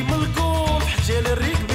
ملكوف حتى للركب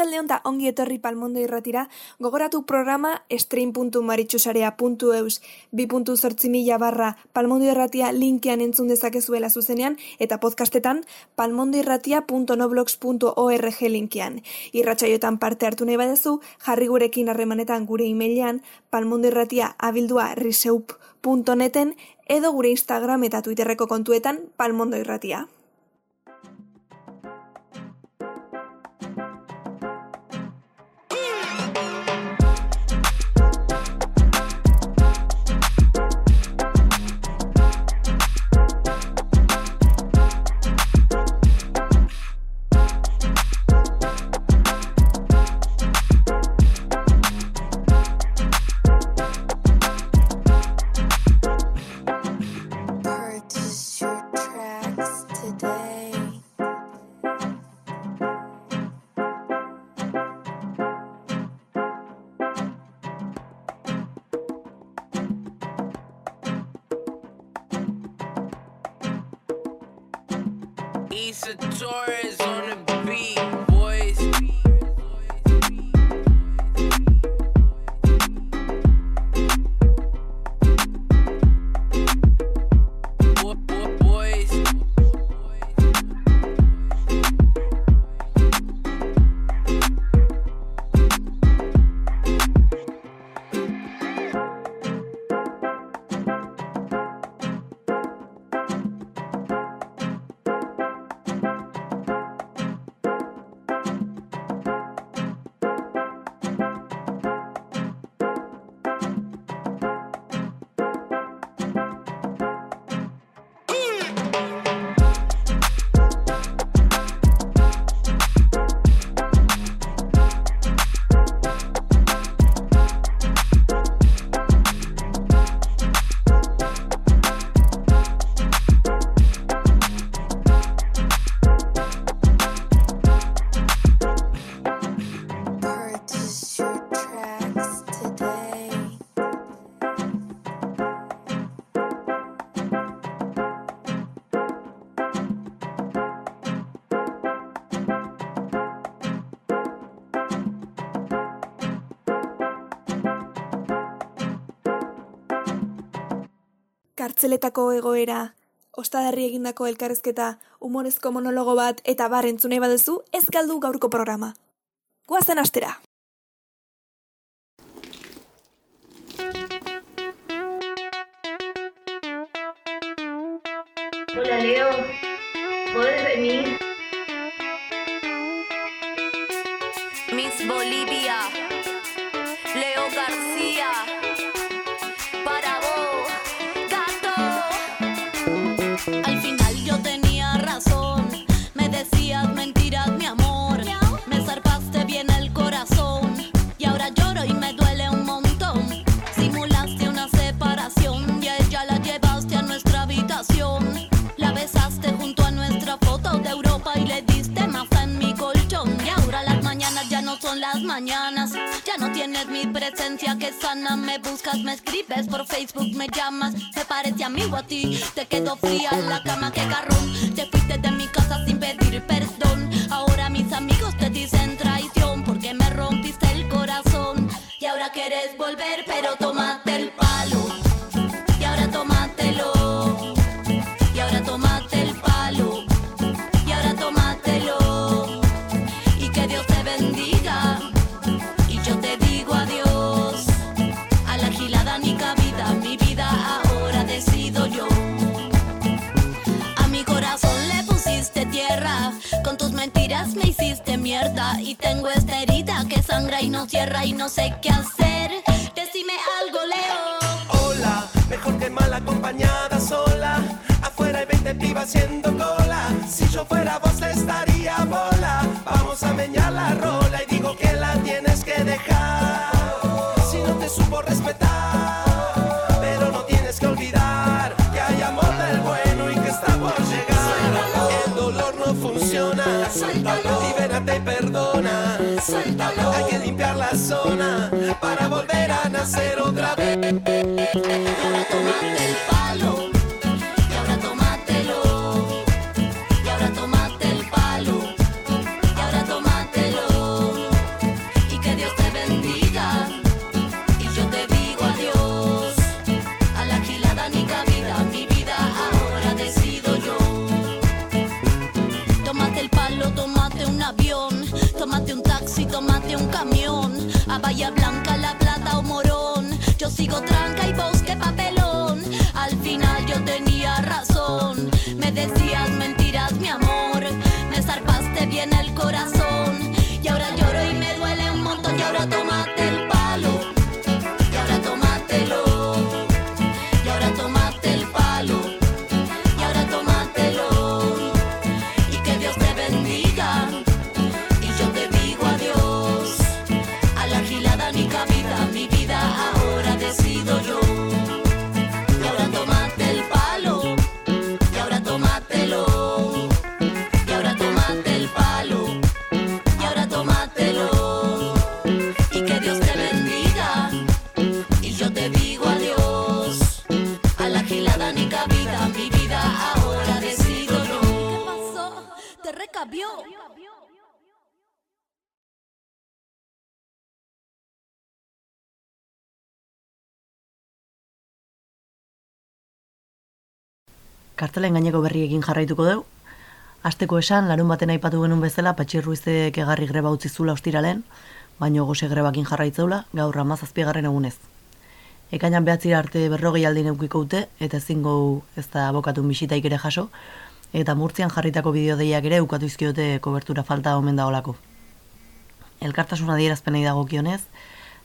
Arratxalde honta ongi etorri palmondo irratira, gogoratu programa stream.maritxusarea.eus 2.zortzi barra palmondo irratia linkean entzun dezakezuela zuzenean eta podcastetan palmondoirratia.noblogs.org linkean. Irratxaiotan parte hartu nahi badezu, jarri gurekin harremanetan gure emailean palmondoirratia abildua riseup.neten edo gure Instagram eta Twitterreko kontuetan palmondoirratia. irratia. Issa Torres. Kartzeletako egoera, ostadarri egindako elkarrezketa, humorezko monologo bat eta bar entzunei baduzu, ez galdu gaurko programa. Goazen astera! Mi presencia que sana. Me buscas, me escribes por Facebook, me llamas. Me parece amigo a ti. Te quedo fría en la cama, que garrón. Te fuiste y no sé qué a nacer otra vez. Kartelen gaineko berriekin jarraituko dugu. Asteko esan, larun baten aipatu genuen bezala, Patxi Ruizek egarri greba utzi zula ostiralen, baino gose grebakin jarraitzeula, gaur amazazpiegarren egunez. Ekainan behatzira arte berrogei aldin eukiko ute, eta ezingo ez da abokatu bisitaik ere jaso, eta murtzian jarritako bideodeiak ere ukatu izkiote kobertura falta omen da olako. Elkartasuna adierazpenei dagokionez,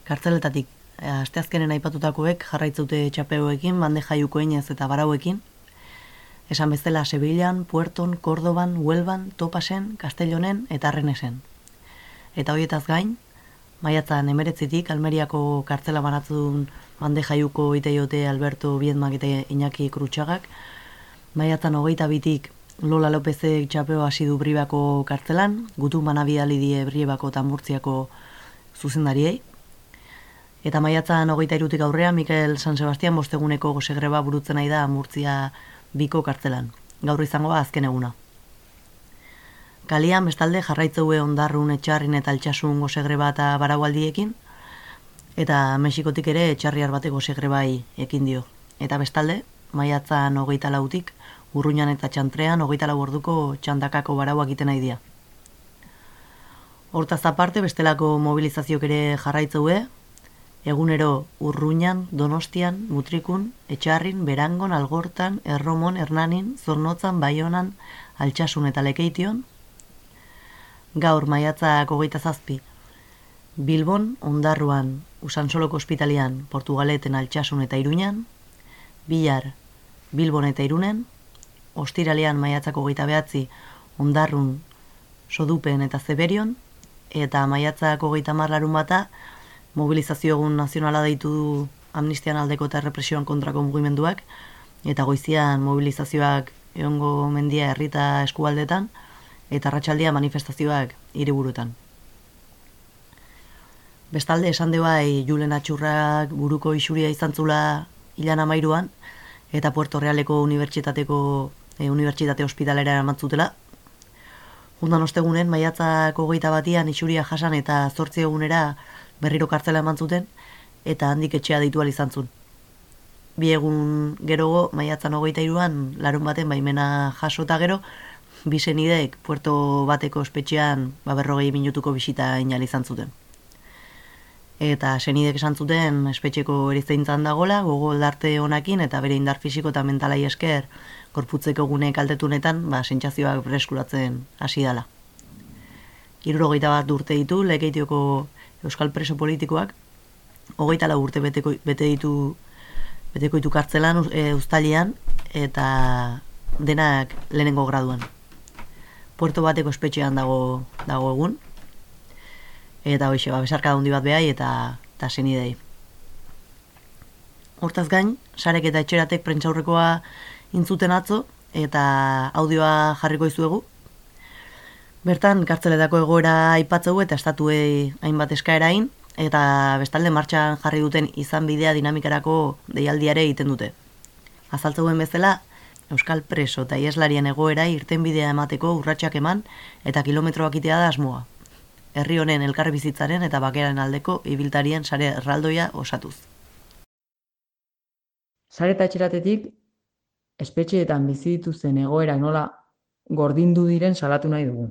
kartzeletatik eh, asteazkenen aipatutakoek jarraitzeute txapeoekin, bande jaiuko inez eta barauekin, Esan bezala Sevillan, Puerton, Cordoban, Huelban, Topasen, Castellonen eta Arrenesen. Eta horietaz gain, maiatzan emeretzitik Almeriako kartzela banatzun bande jaiuko iteiote Alberto Biedmak eta Iñaki Krutxagak, maiatzan hogeita bitik Lola Lopezek txapeo hasi du bribako kartzelan, gutu manabiali die briebako eta murtziako zuzendariei, Eta maiatzan hogeita irutik aurrean, Mikel San Sebastian bosteguneko gosegreba burutzen nahi da Murtzia biko kartzelan. Gaur izango da azken eguna. Kalian bestalde jarraitzeue ondarrun etxarrin eta altxasun gosegreba eta baraualdiekin, eta Mexikotik ere etxarriar bateko segrebai ekin dio. Eta bestalde, maiatzan hogeita lautik, urruñan eta txantrean hogeita lau orduko txandakako barauak egiten nahi dira. Hortaz aparte, bestelako mobilizazioak ere jarraitzeue, egunero urruñan, donostian, mutrikun, etxarrin, berangon, algortan, erromon, hernanin, zornotzan, baionan, altxasun eta lekeition. Gaur maiatzak hogeita zazpi, Bilbon, Ondarruan, Usansoloko ospitalian, Portugaleten, altxasun eta iruñan, Bilar, Bilbon eta irunen, Ostiralean maiatzako hogeita behatzi, Ondarrun, Sodupen eta Zeberion, eta maiatzako hogeita marlarun bata, mobilizazio egun nazionala deitu du amnistian aldeko eta represioan kontrako mugimenduak, eta goizian mobilizazioak egongo mendia herrita eskualdetan, eta ratxaldia manifestazioak hiriburutan. Bestalde esan de bai Julen Atxurrak buruko isuria izan zula ilan amairuan, eta Puerto Realeko unibertsitateko e, unibertsitate ospitalera eramatzutela. Jundan ostegunen, maiatzako goita batian isuria jasan eta zortzi egunera berriro kartzela eman zuten, eta handik etxea ditu izan zuen. Bi egun gerogo, maiatzan hogeita iruan, larun baten baimena jaso eta gero, bi senidek puerto bateko espetxean ba, berrogei minutuko bisita inal izan zuten. Eta senidek esan zuten espetxeko erizteintzan dagola, gogo darte honakin eta bere indar fisiko eta mentalai esker korputzeko gune kaltetunetan, ba, sentsazioak preskuratzen hasi dala. Irurogeita bat urte ditu, lekeitioko euskal preso politikoak, hogeita lau urte beteko, bete ditu beteko ditu kartzelan e, ustalian, eta denak lehenengo graduan. Puerto bateko espetxean dago, dago egun, eta hoxe, ba, besarka handi bat behai, eta, eta senidei. Hortaz gain, sarek eta etxeratek prentxaurrekoa intzuten atzo, eta audioa jarriko izuegu, Bertan, kartzeletako egoera aipatzeu eta estatuei hainbat eskaerain, eta bestalde martxan jarri duten izan bidea dinamikarako deialdiare egiten dute. Azaltzeuen bezala, Euskal preso eta ieslarien egoera irten bidea emateko urratsak eman eta kilometroak itea da asmoa. Herri honen elkar bizitzaren eta bakeraren aldeko ibiltarien sare erraldoia osatuz. Sare eta espetxeetan bizi dituzten egoera nola gordindu diren salatu nahi dugu.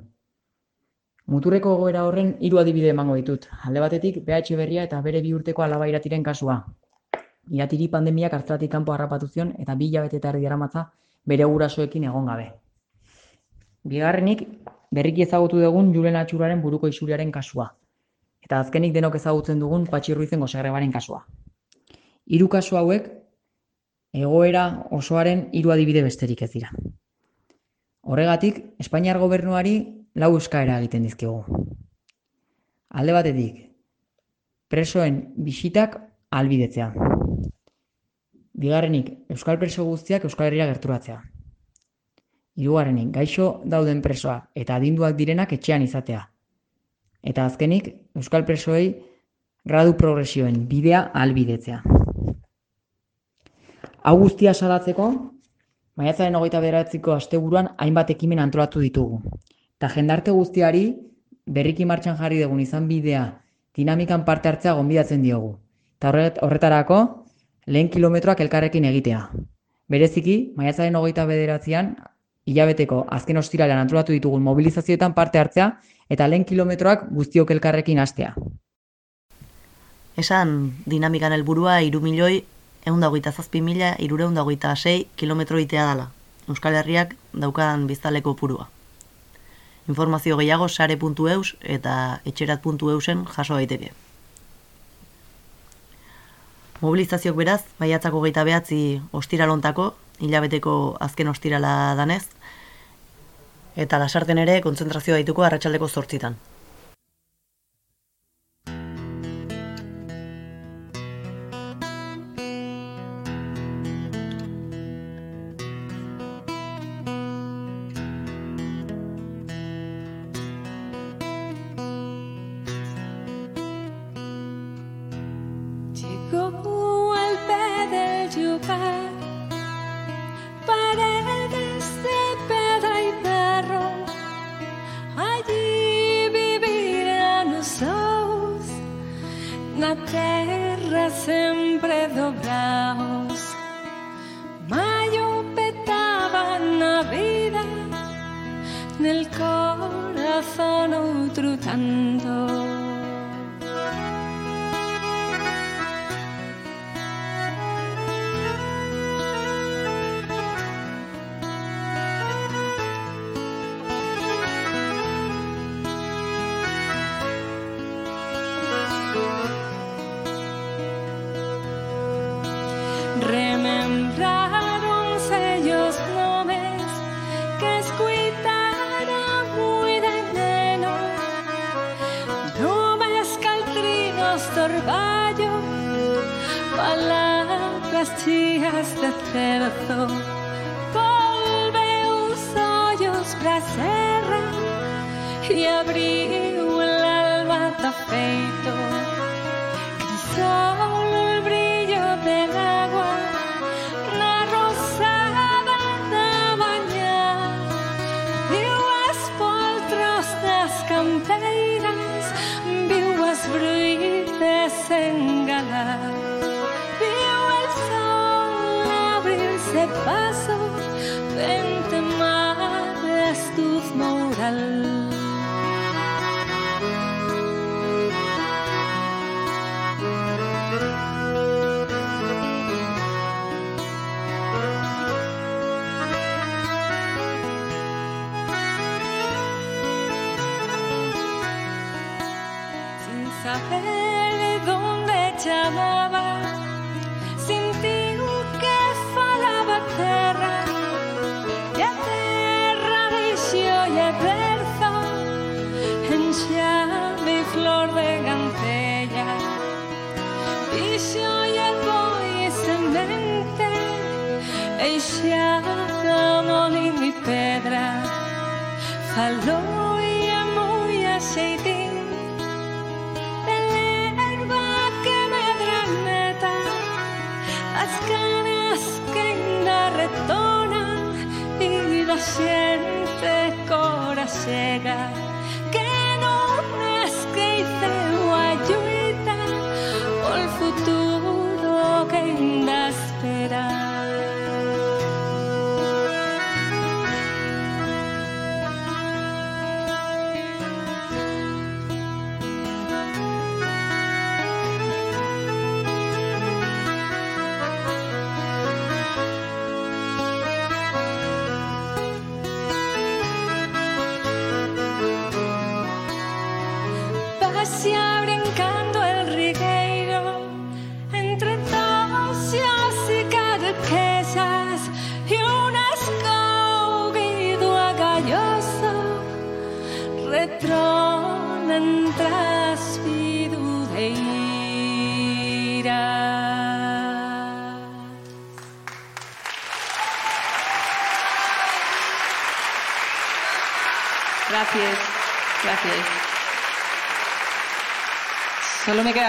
Muturreko egoera horren hiru adibide emango ditut. Alde batetik, BH berria eta bere bi urteko alaba iratiren kasua. Iratiri pandemiak hartzelatik kanpo harrapatu zion eta bi hilabete eta erdi daramatza bere gurasoekin egon gabe. Bigarrenik, berriki ezagutu dugun Julen Atxuraren buruko isuriaren kasua. Eta azkenik denok ezagutzen dugun Patxi Ruizen gozegrebaren kasua. Hiru kasu hauek, egoera osoaren hiru adibide besterik ez dira. Horregatik, Espainiar gobernuari lau eskaera egiten dizkigu. Alde batetik, presoen bisitak albidetzea. Bigarrenik, Euskal preso guztiak Euskal Herria gerturatzea. Hirugarrenik, gaixo dauden presoa eta adinduak direnak etxean izatea. Eta azkenik, Euskal presoei gradu progresioen bidea albidetzea. Hau guztia salatzeko, maiatzaren hogeita bederatziko asteburuan hainbat ekimen antolatu ditugu. Eta jendarte guztiari berriki martxan jarri dugun izan bidea dinamikan parte hartzea gonbidatzen diogu. Eta horretarako lehen kilometroak elkarrekin egitea. Bereziki, maiatzaren hogeita bederatzean, hilabeteko azken ostiralean antolatu ditugun mobilizazioetan parte hartzea eta lehen kilometroak guztiok elkarrekin hastea. Esan dinamikan helburua iru milioi egun dagoita zazpi mila irureun dagoita sei kilometro itea dala. Euskal Herriak daukan biztaleko purua. Informazio gehiago sare.eus eta etxerat.eusen jaso daiteke. Mobilizazioak beraz, baiatzako geita behatzi ostiralontako, hilabeteko azken ostirala danez, eta lasarten ere kontzentrazio daituko arratsaldeko zortzitan. El corazón otro tanto. Chega. Que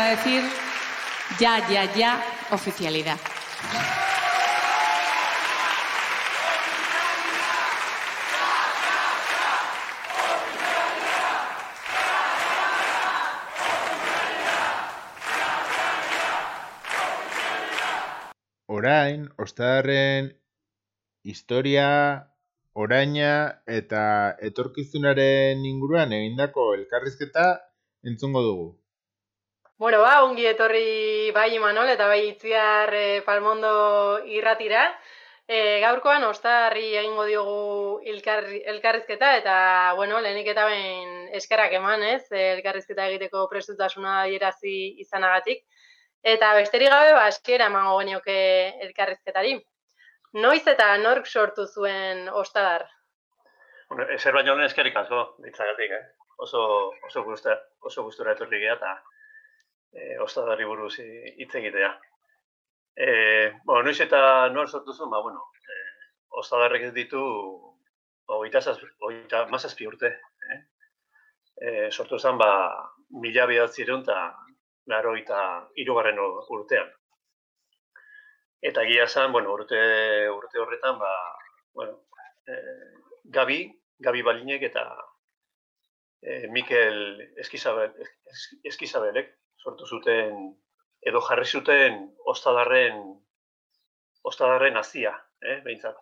Decir ya, ya, ya, oficialidad. Orain, ostadarren historia, oraina eta etorkizunaren inguruan egindako elkarrizketa entzungo dugu. Bueno, ba, ongi etorri bai Imanol eta bai Itziar eh, Palmondo irratira. E, gaurkoan ostarri egingo diogu elkarri, elkarrizketa eta, bueno, lehenik eta ben eskerak eman, ez? eh, Elkarrizketa egiteko prestutasuna adierazi izanagatik. Eta besterik gabe, ba, eskiera emango genioke elkarrizketari. Noiz eta nork sortu zuen ostadar? Ezer baino lehen eskerik asko, ditzagatik, eh? Oso, oso, gusta, oso gustura etorri geha eta e, ostadari buruz hi- hitz egitea. E, bueno, noiz eta nor sortu zuen, ba, bueno, e, ostadarrek ditu hogeita zazpi, hogeita mazazpi urte. Eh? E, sortu zen, ba, mila behatzireun eta laro eta irugarren urtean. Eta egia zen, bueno, urte, urte horretan, ba, bueno, e, Gabi, Gabi Balinek eta e, Mikel Eskizabel, Es- Eskizabelek sortu zuten edo jarri zuten ostadarren ostadarren hazia, eh, behintzat.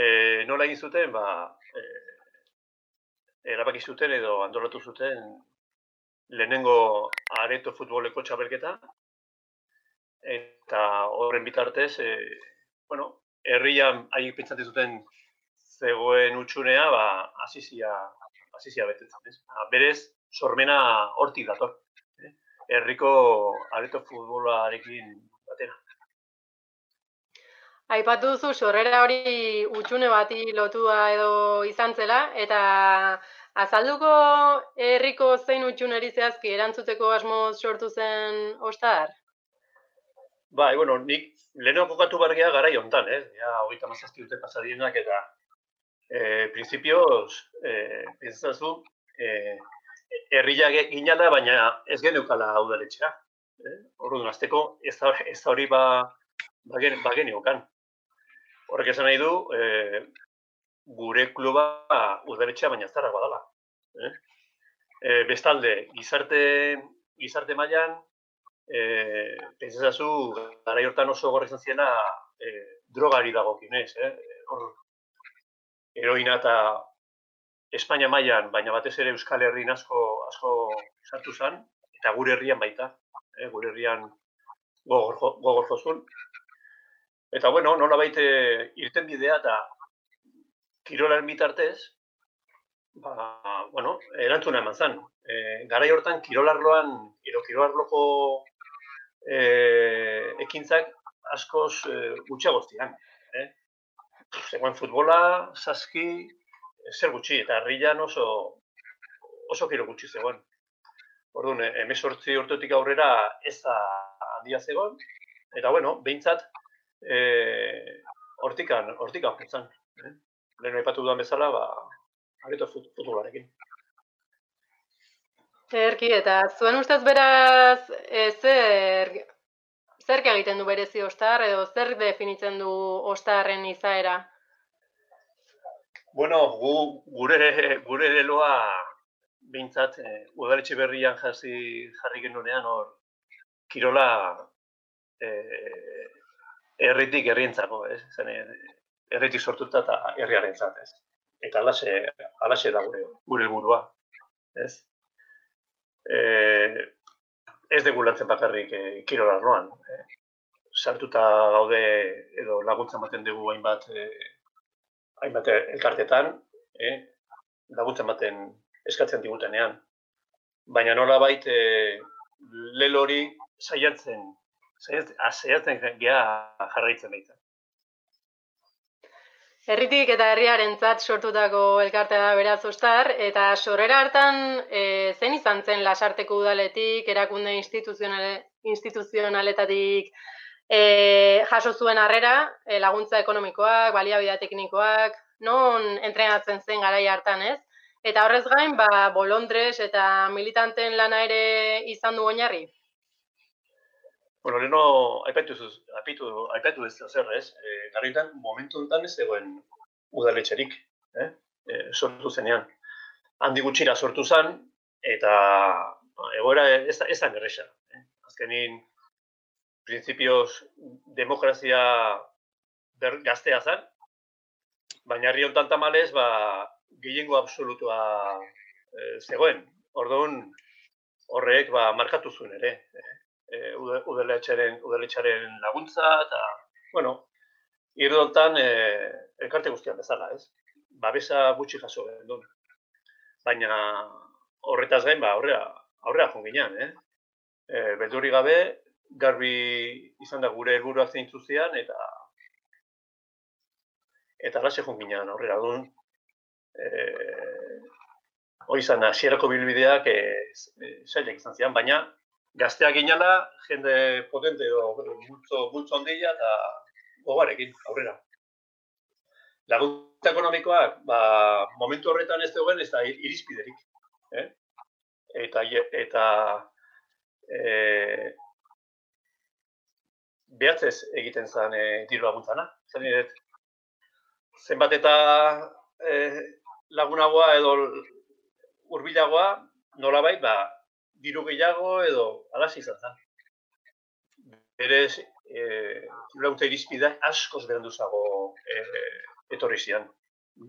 E, nola egin zuten, ba, e, erabaki zuten edo antolatu zuten lehenengo areto futboleko txapelketa eta horren bitartez, e, bueno, herrian haik pentsatzen zuten zegoen utxunea, ba, asizia, asizia betetzen, ez? Ba, Berez, sormena hortik dator. Eh? Herriko areto futbolarekin batera. Aipatu duzu sorrera hori utxune bati lotua edo izan zela, eta azalduko herriko zein utxuneri zehazki erantzuteko asmoz sortu zen ostar? Bai, bueno, nik lehenengo kokatu bargea garai hontan, ez? Ja, hogeita mazazpi urte pasadienak eta e, prinsipioz, e, pentsazu, e, herria ginala, baina ez geneukala udaletxea. Eh? Orduan, azteko ez da, ez da hori ba, bagen, bageneukan. Horrek esan nahi du, e, gure kluba udaletxea baina ez dara badala. Eh? E, bestalde, gizarte, gizarte mailan, e, pentsazu, garai hortan oso gorri izan ziena e, drogari dagokinez, eh? Hor, heroina eta Espainia mailan, baina batez ere Euskal Herrian asko asko sartu zen, eta gure herrian baita, eh, gure herrian gogor, gogor. Eta bueno, nola baite irten bidea eta kirolaren bitartez, ba, bueno, erantzuna eman zen. E, garai hortan kirolarloan, iro kirolarloko e, ekintzak askoz e, gutxiago ziren. Eh? Zegoen futbola, saski, zer gutxi, eta herrian oso, oso kiro gutxi zegoen. Orduan, emezortzi urtetik aurrera ez da handia zegoen, eta bueno, behintzat, e, hortikan, hortikan jotzen. Eh? Lehen aipatu dudan bezala, ba, areto fut, futbolarekin. Erki, eta zuen ustez beraz, e, zer, zer egiten du berezi ostar, edo zer definitzen du ostarren izaera? Bueno, gu, gure, gure leloa behintzat e, udaletxe berrian jasi jarri genunean hor kirola e, herritik herrientzako, ez? Zen, e, herritik sortuta eta herriarentzat, ez? Eta alaxe, alaxe da gure, gure helburua, ez? E, ez dugu lantzen bakarrik e, kirola arloan. E, sartuta gaude edo laguntza ematen dugu hainbat e, hainbat elkartetan, eh, laguntza ematen eskatzen digutenean. Baina nola bait, eh, lelo hori saiatzen, ah, saiatzen gea jarraitzen baita. Herritik eta herriarentzat sortutako elkartea da beraz ostar, eta sorrera hartan e, zen izan zen lasarteko udaletik, erakunde instituzionale, instituzionaletatik e, jaso zuen harrera, e, laguntza ekonomikoak, baliabide teknikoak, non entrenatzen zen garai hartan, ez? Eta horrez gain, ba, bolondres eta militanten lana ere izan du oinarri. Bueno, leheno, aipatu, aipatu, aipatu ez zer, ez? E, garritan, momentu honetan ez zegoen udaletxerik, eh? E, sortu zenean. Handi gutxira sortu zen, eta ba, egoera ez, ez da erresa. Eh? Azkenin, printzipioz, demokrazia ber, gaztea zen, baina herri honetan tamalez, ba, gehiengo absolutua e, zegoen. Orduan, horrek ba, markatu zuen ere. Eh? e, ude- udaletxaren, udaletxaren laguntza, eta, bueno, irdontan e, elkarte guztian bezala, ez? Babesa gutxi jaso genuen. Baina horretaz gain, ba, aurrera, aurrera joan ginean, eh? E, beldurri gabe, garbi izan da gure helburuak zeintzu zian, eta eta lase joan ginean aurrera duen. E, hori izan, hasierako bilbideak e, zailak izan zian, baina gazteak ginala, jende potente edo multzo, multzo handia eta gogarekin, aurrera. Laguntza ekonomikoak, ba, momentu horretan ez zegoen ez da irizpiderik. Eh? Eta, eta e, behatzez egiten zen e, diru laguntzana. Zer niret, zenbat eta e, lagunagoa edo hurbilagoa nolabait, ba, diru gehiago edo alasi izan zen. Berez, e, laguntza irizpidea askoz beranduzago e, etorri zian.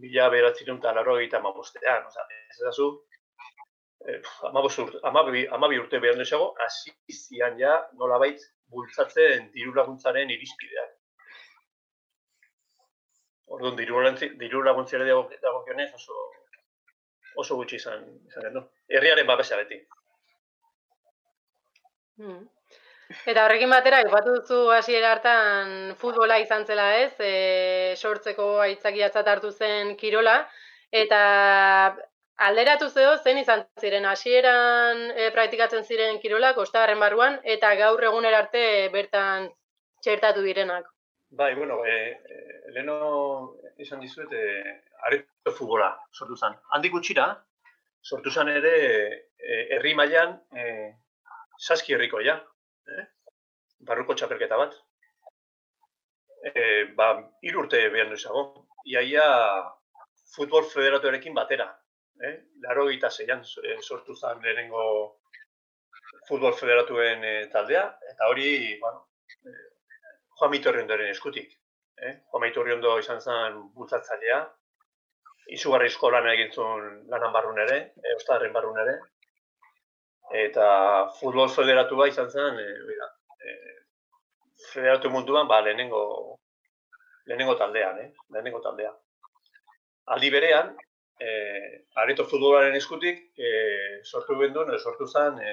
mila beratzen eta laro egita amabostean. Oza, ez da zu, eh, amabi, amabi urte behar desago, hasi zian ja nolabait bultzatzen diru laguntzaren irizpideak. Orduan, diru laguntzi- diru laguntziare dago dagokionez oso oso gutxi izan izan gendu. Herriaren babesa beti. Hmm. Eta horrekin batera, aipatu duzu hasiera hartan futbola izan zela ez, e, sortzeko aitzakiatzat hartu zen kirola, eta alderatu zeo zen izan ziren hasieran e, praktikatzen ziren kirolak ostagarren barruan, eta gaur egunera arte bertan txertatu direnak. Bai, bueno, e, e, leheno izan dizuet, e, areto futbola sortu zen. Handik gutxira, sortu zen ere e, herri mailan e, saski herriko ja, eh? barruko txapelketa bat. E, ba, hiru urte behar nuizago. Iaia futbol federatuarekin batera. Eh? Laro gita zeian e, sortu zen lehenengo futbol federatuen e, taldea, eta hori, bueno, e, Juan Mitorriondoren eskutik. Eh? Juan Mitorriondo izan zen bultzatzailea, izugarri lan egin zuen lanan barrun ere, e, ostadarren barrun ere, eta futbol federatua izan zen, e, oida, e, federatu munduan, ba, lehenengo, lehenengo taldean, eh? lehenengo taldea. Aldi berean, e, areto futbolaren eskutik, e, sortu benduen, edo sortu zen, e,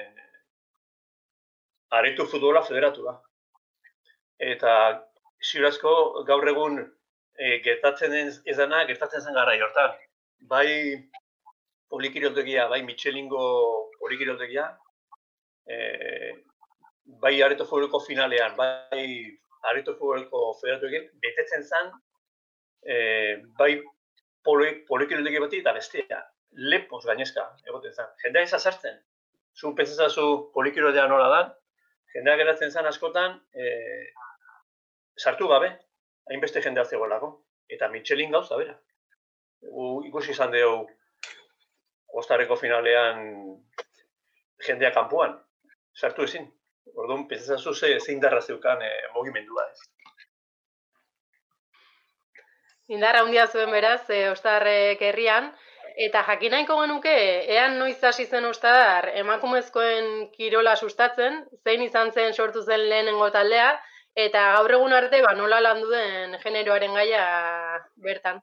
areto futbola federatua. Eta ziurazko gaur egun e, gertatzen ez ez dana, gertatzen zen gara hortan. Bai polikiroldegia, bai Michelingo polikiroldegia, e, bai areto futboleko finalean, bai areto futboleko federatuekin, betetzen zen, e, bai poli, polikiroldegia bati eta bestea. Lepoz gainezka, egoten zen. Jendea ez azartzen. Zu pentsatzen polikiroldea nola da, jendea geratzen zen askotan, e, sartu gabe, hainbeste jendea zegoelako. Eta Michelin gauza bera. U, ikusi izan dugu Ostareko finalean jendea kanpoan. Sartu ezin. Orduan, pentsatzen ze, ze indarra zeukan e, mugimendua ez. Indarra handia zuen beraz, e, Ostarrek herrian, eta jakin nahiko genuke, ean noiz hasi zen Ostadar emakumezkoen kirola sustatzen, zein izan zen sortu zen lehenengo taldea, eta gaur egun arte ba, nola landu den generoaren gaia bertan.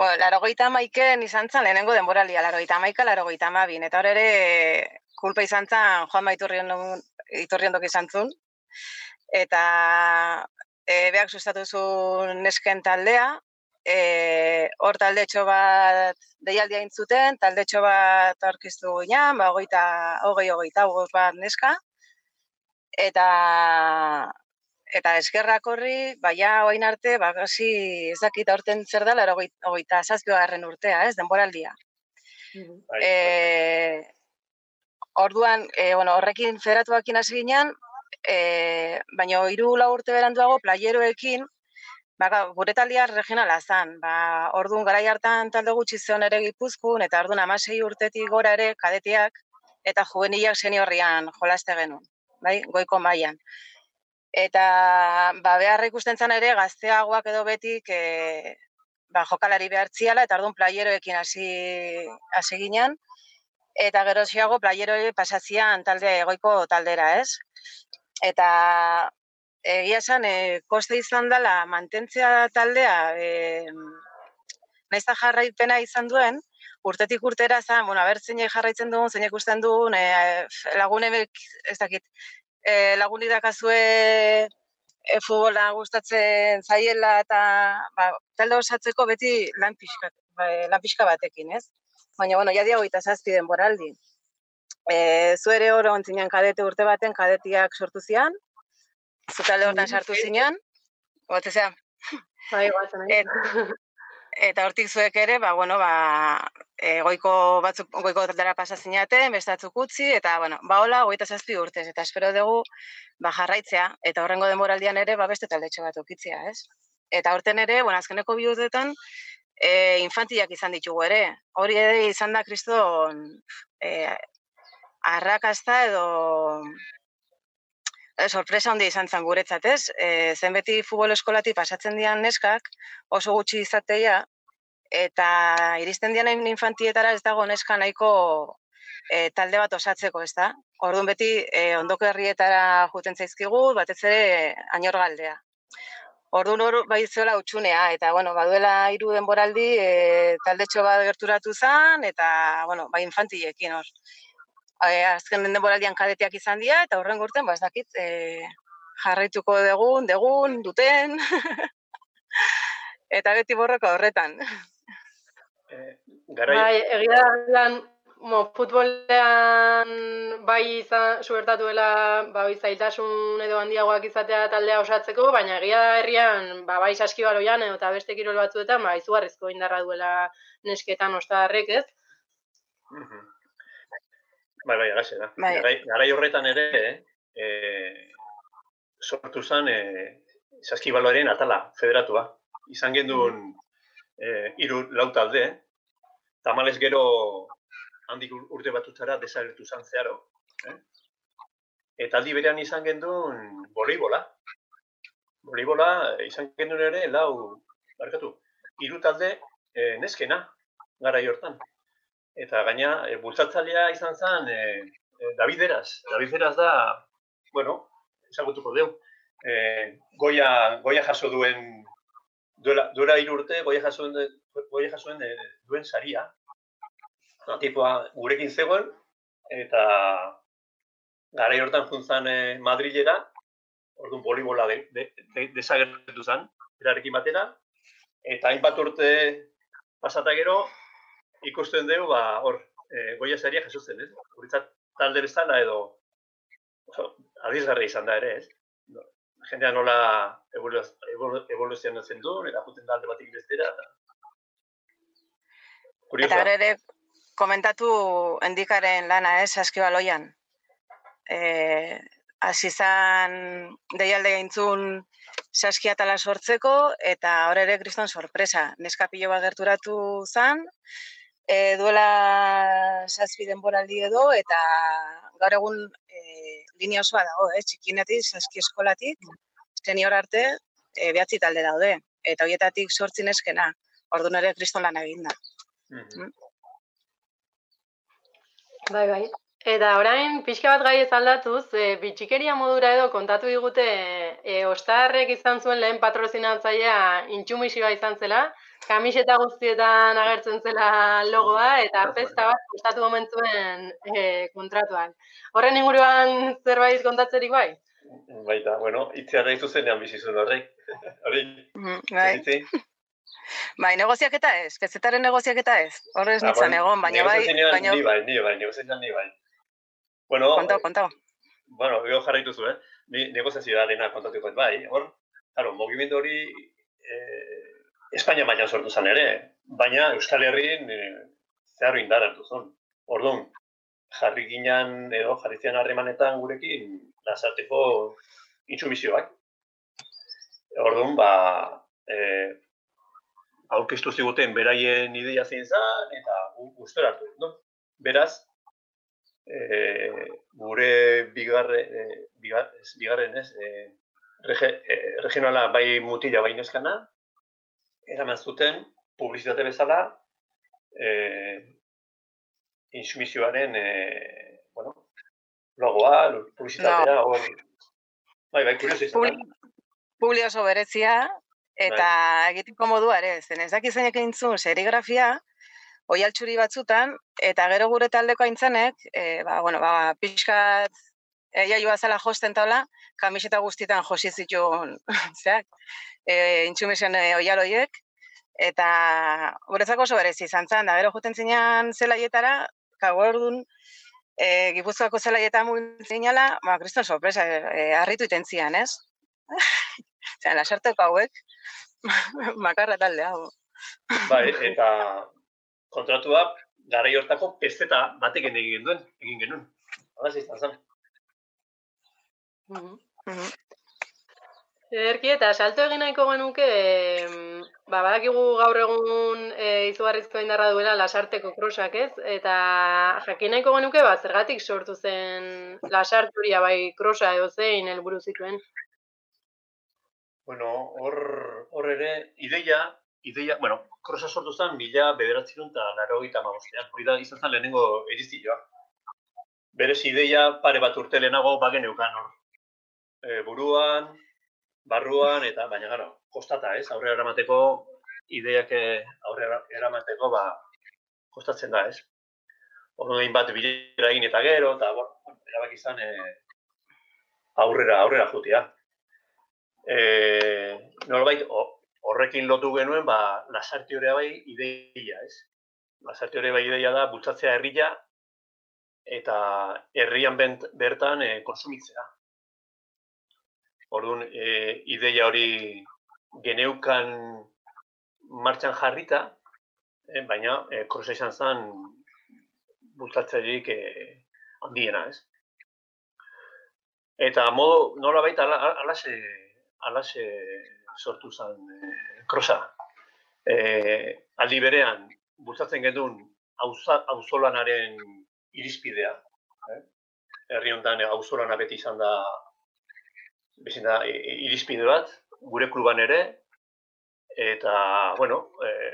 Bueno, larogeita maiken izan zen lehenengo denboralia, larogeita maika, larogeita mabin. Eta hor ere, kulpa izan zen Juan Maiturrion iturriondok izan zuen. Eta e, beak sustatu zuen nesken taldea, e, hor taldetxo bat deialdia intzuten, taldetxo bat aurkiztu ginean, ba, hogeita, hogei, hogeita, hogei bat neska. Eta eta eskerrak horri, baina oain arte, ba, hasi ez dakit aurten zer dela, hogeita zazpiogarren urtea, ez, denboraldia. E, orduan, e, bueno, horrekin federatuakin hasi ginean, e, baina hiru lau urte beranduago playeroekin, ba, gure taldia regionala zen. Ba, orduan garai hartan talde gutxi zeon ere gipuzkun, eta orduan amasei urtetik gora ere kadetiak, eta juvenilak seniorrian jolaste genuen, bai, goiko mailan. Eta ba, beharra ikusten zen ere gazteagoak edo betik e, ba, jokalari behartziala eta orduan playeroekin hasi hasi ginen eta gero xiago playeroe pasazian talde egoiko taldera, ez? Eta egia esan e, koste izan dela mantentzea taldea e, naiz eta jarraipena izan duen, urtetik urtera zen, bueno, aber zeinek jarraitzen dugun, zeinek ikusten dugun, e, lagunek, ez dakit, e, lagunik dakazue e, futbola gustatzen zaiela eta ba, talde osatzeko beti lan pixka, ba, lan pixka batekin, ez? Baina, bueno, ja diago eta zazpi denboraldi. E, zu ere hor ontzinen kadete urte baten kadetiak sortu zian, zu talde hortan sartu zinean, gote zean. Bai, guatzen, Eta hortik zuek ere, ba, bueno, ba, e, goiko batzuk, goiko taldera pasa zinaten, bestatzuk utzi, eta, bueno, ba, hola, goita zazpi urtez, eta espero dugu, ba, jarraitzea, eta horrengo denboraldian ere, ba, beste taldetxo bat ukitzea, ez? Eta horten ere, bueno, azkeneko bi urtetan, e, infantiak izan ditugu ere. Hori ere izan da, kriston, e, arrakasta edo e, sorpresa handia izan zen guretzat, ez? E, zen beti futbol eskolati pasatzen dian neskak oso gutxi izateia, eta iristen dian infantietara ez dago neska nahiko e, talde bat osatzeko, ez da? Orduan beti e, ondoko herrietara juten zaizkigu, batez ere ainor galdea. Orduan hor bai zeola utxunea, eta bueno, baduela hiru denboraldi e, taldetxo bat gerturatu zen, eta bueno, bai infantiekin hor. E, azken den denboraldian kadeteak izan dira, eta horren gurten, ba, ez dakit, e, jarraituko degun, degun, duten, eta beti borroka horretan. Garai, Bai, egia lan, mo, futbolean bai izan, suertatuela ba, bai zailtasun edo handiagoak izatea taldea osatzeko, baina egia da herrian, ba, bai saskibaloian edo eta beste kirol batzuetan, ba, izugarrizko indarra duela nesketan ostarrek, ez? Mhm. Bai, bai, agaxe da. Bai. Garai, garai horretan ere, e, sortu zen e, saskibaloaren atala, federatua. Izan genduen e, iru lau talde, tamales gero handik ur- urte batutara desagertu zan zeharo. Eh? Eta aldi berean izan genduen voleibola. Voleibola eh, izan genduen ere lau, barkatu, hiru talde e, neskena, garai hortan. Eta gaina, e, bultzatzailea izan zen e, David Eraz. David Eraz da, bueno, ezagutuko deu, e, goia, goia jaso duen, duela, duela urte, goia jaso duen, goia jaso duen, duen saria. Eta tipoa gurekin zegoen, eta garai hortan juntzan e, Madrilera, orduan voleibola de, de, de, desagertu zen, berarekin batera, eta hainbat urte pasata gero, ikusten dugu, ba, hor, e, goia saria jasotzen, ez? Guretzat talde bezala edo oso, adizgarri izan da ere, ez? No, Jendea nola evoluz, evolu, evoluzionatzen duen, eta juten da alde batik bestera. Eta... Gero ere komentatu endikaren lana ez saskibaloian. Eh, hasi zan deialde gaintzun saskiatala sortzeko eta hor ere kriston sorpresa. Neskapilo bat gerturatu zan, e, duela zazpi denboraldi edo eta gaur egun e, linea osoa dago, eh? txikinetik, saski eskolatik, senior arte, e, behatzi talde daude. Eta horietatik sortzi neskena, orduan ere kriston lan egin da. Bai, bai. Eta orain, pixka bat gai ez aldatuz, e, bitxikeria modura edo kontatu digute e, Ostarrek izan zuen lehen patrozinatzailea intsumisioa izan zela, kamiseta guztietan agertzen zela logoa, eta pesta bat kostatu momentzuen e, kontratuan. Horren inguruan zerbait kontatzerik bai? Baita, bueno, itziarra zuzenean bizi zuen horrek. Hori, Mhm, Bai, bai, negoziaketa ez, kezetaren negoziaketa ez. Hor ez Ah, nintzen egon, baina bai, negoziazioan baina Ni bai, ni bai, negoziazioan ni bai. Bueno, kontau, kontau. bueno, gero jarraitu zu, eh? Ni negoziazioarena kontatuko dut bai. Hor, claro, mugimendu hori eh, Espainia mailan sortu zen ere, baina Euskal Herrin eh, zeharo indar hartu zen. Orduan, jarri ginen edo jarri zian harremanetan gurekin lasarteko intsumisioak. Orduan, ba, eh, aurkeztu ziguten beraien ideia zein zen, eta gu- gustora hartu. No? Beraz, e, gure bigarre, e, bigar, ez, bigarren ez, e, rege, e, regionala bai mutila bai neskana, eraman zuten publizitate bezala e, insumisioaren e, bueno, logoa, publizitatea, hor, bai, bai, kurioso izan. Publi, publi oso berezia, eta egiteko modua ere, zen ez dakit zeinek eintzun serigrafia, oialtxuri batzutan, eta gero gure taldeko aintzanek, e, ba, bueno, ba, pixkat, e, jaioa zela josten taula, kamiseta guztietan josi zituen, zeak, e, intsumision e, oial hoiek, eta guretzako oso berezi izan zen, da gero joten zinean zelaietara, kago orduan, e, Gipuzkoako zelaietan mugitzen zinala, ba, kriston sorpresa, e, harritu iten zian, ez? Osea, lasarteko hauek, makarra talde hau. Bai, eta kontratua garai hortako pesteta batekin egin duen, egin genuen. Hala izan zen. Ederki, eta salto egin nahiko genuke, em, ba, badakigu gaur egun e, izugarrizko indarra duela lasarteko krosak, ez? Eta jakin nahiko genuke, ba, zergatik sortu zen lasarturia bai krosa edo zein helburu zituen. Bueno, hor, hor ere, ideia, ideia, bueno, krosa sortu zen mila bederatzerun eta laro gita magostean. Hori da, izan zen lehenengo edizioa. Berez ideia pare bat urte lehenago bagen eukan hor. E, buruan, barruan, eta baina gara, kostata, ez? Aurrera eramateko, ideiak eh, aurrera eramateko, ba, kostatzen da, ez? Orduan bat bilera egin eta gero, eta bueno, erabaki izan e, aurrera, aurrera jutia. E, Norbait, horrekin lotu genuen, ba, lasarti hori bai ideia, ez? Lasarti hori bai ideia da, bultzatzea herria, eta herrian bent, bertan e, konsumitzea. Orduan, e, ideia hori geneukan martxan jarrita, e, baina e, krosa izan zen bultatzerik e, handiena, ez? Eta modu, nola baita alase, alase sortu zen e, krosa. E, aldi berean, bultatzen genuen auzolanaren irizpidea. Eh? Herri honetan auzolana beti izan da bezin da, irizpide bat, gure kluban ere, eta, bueno, e,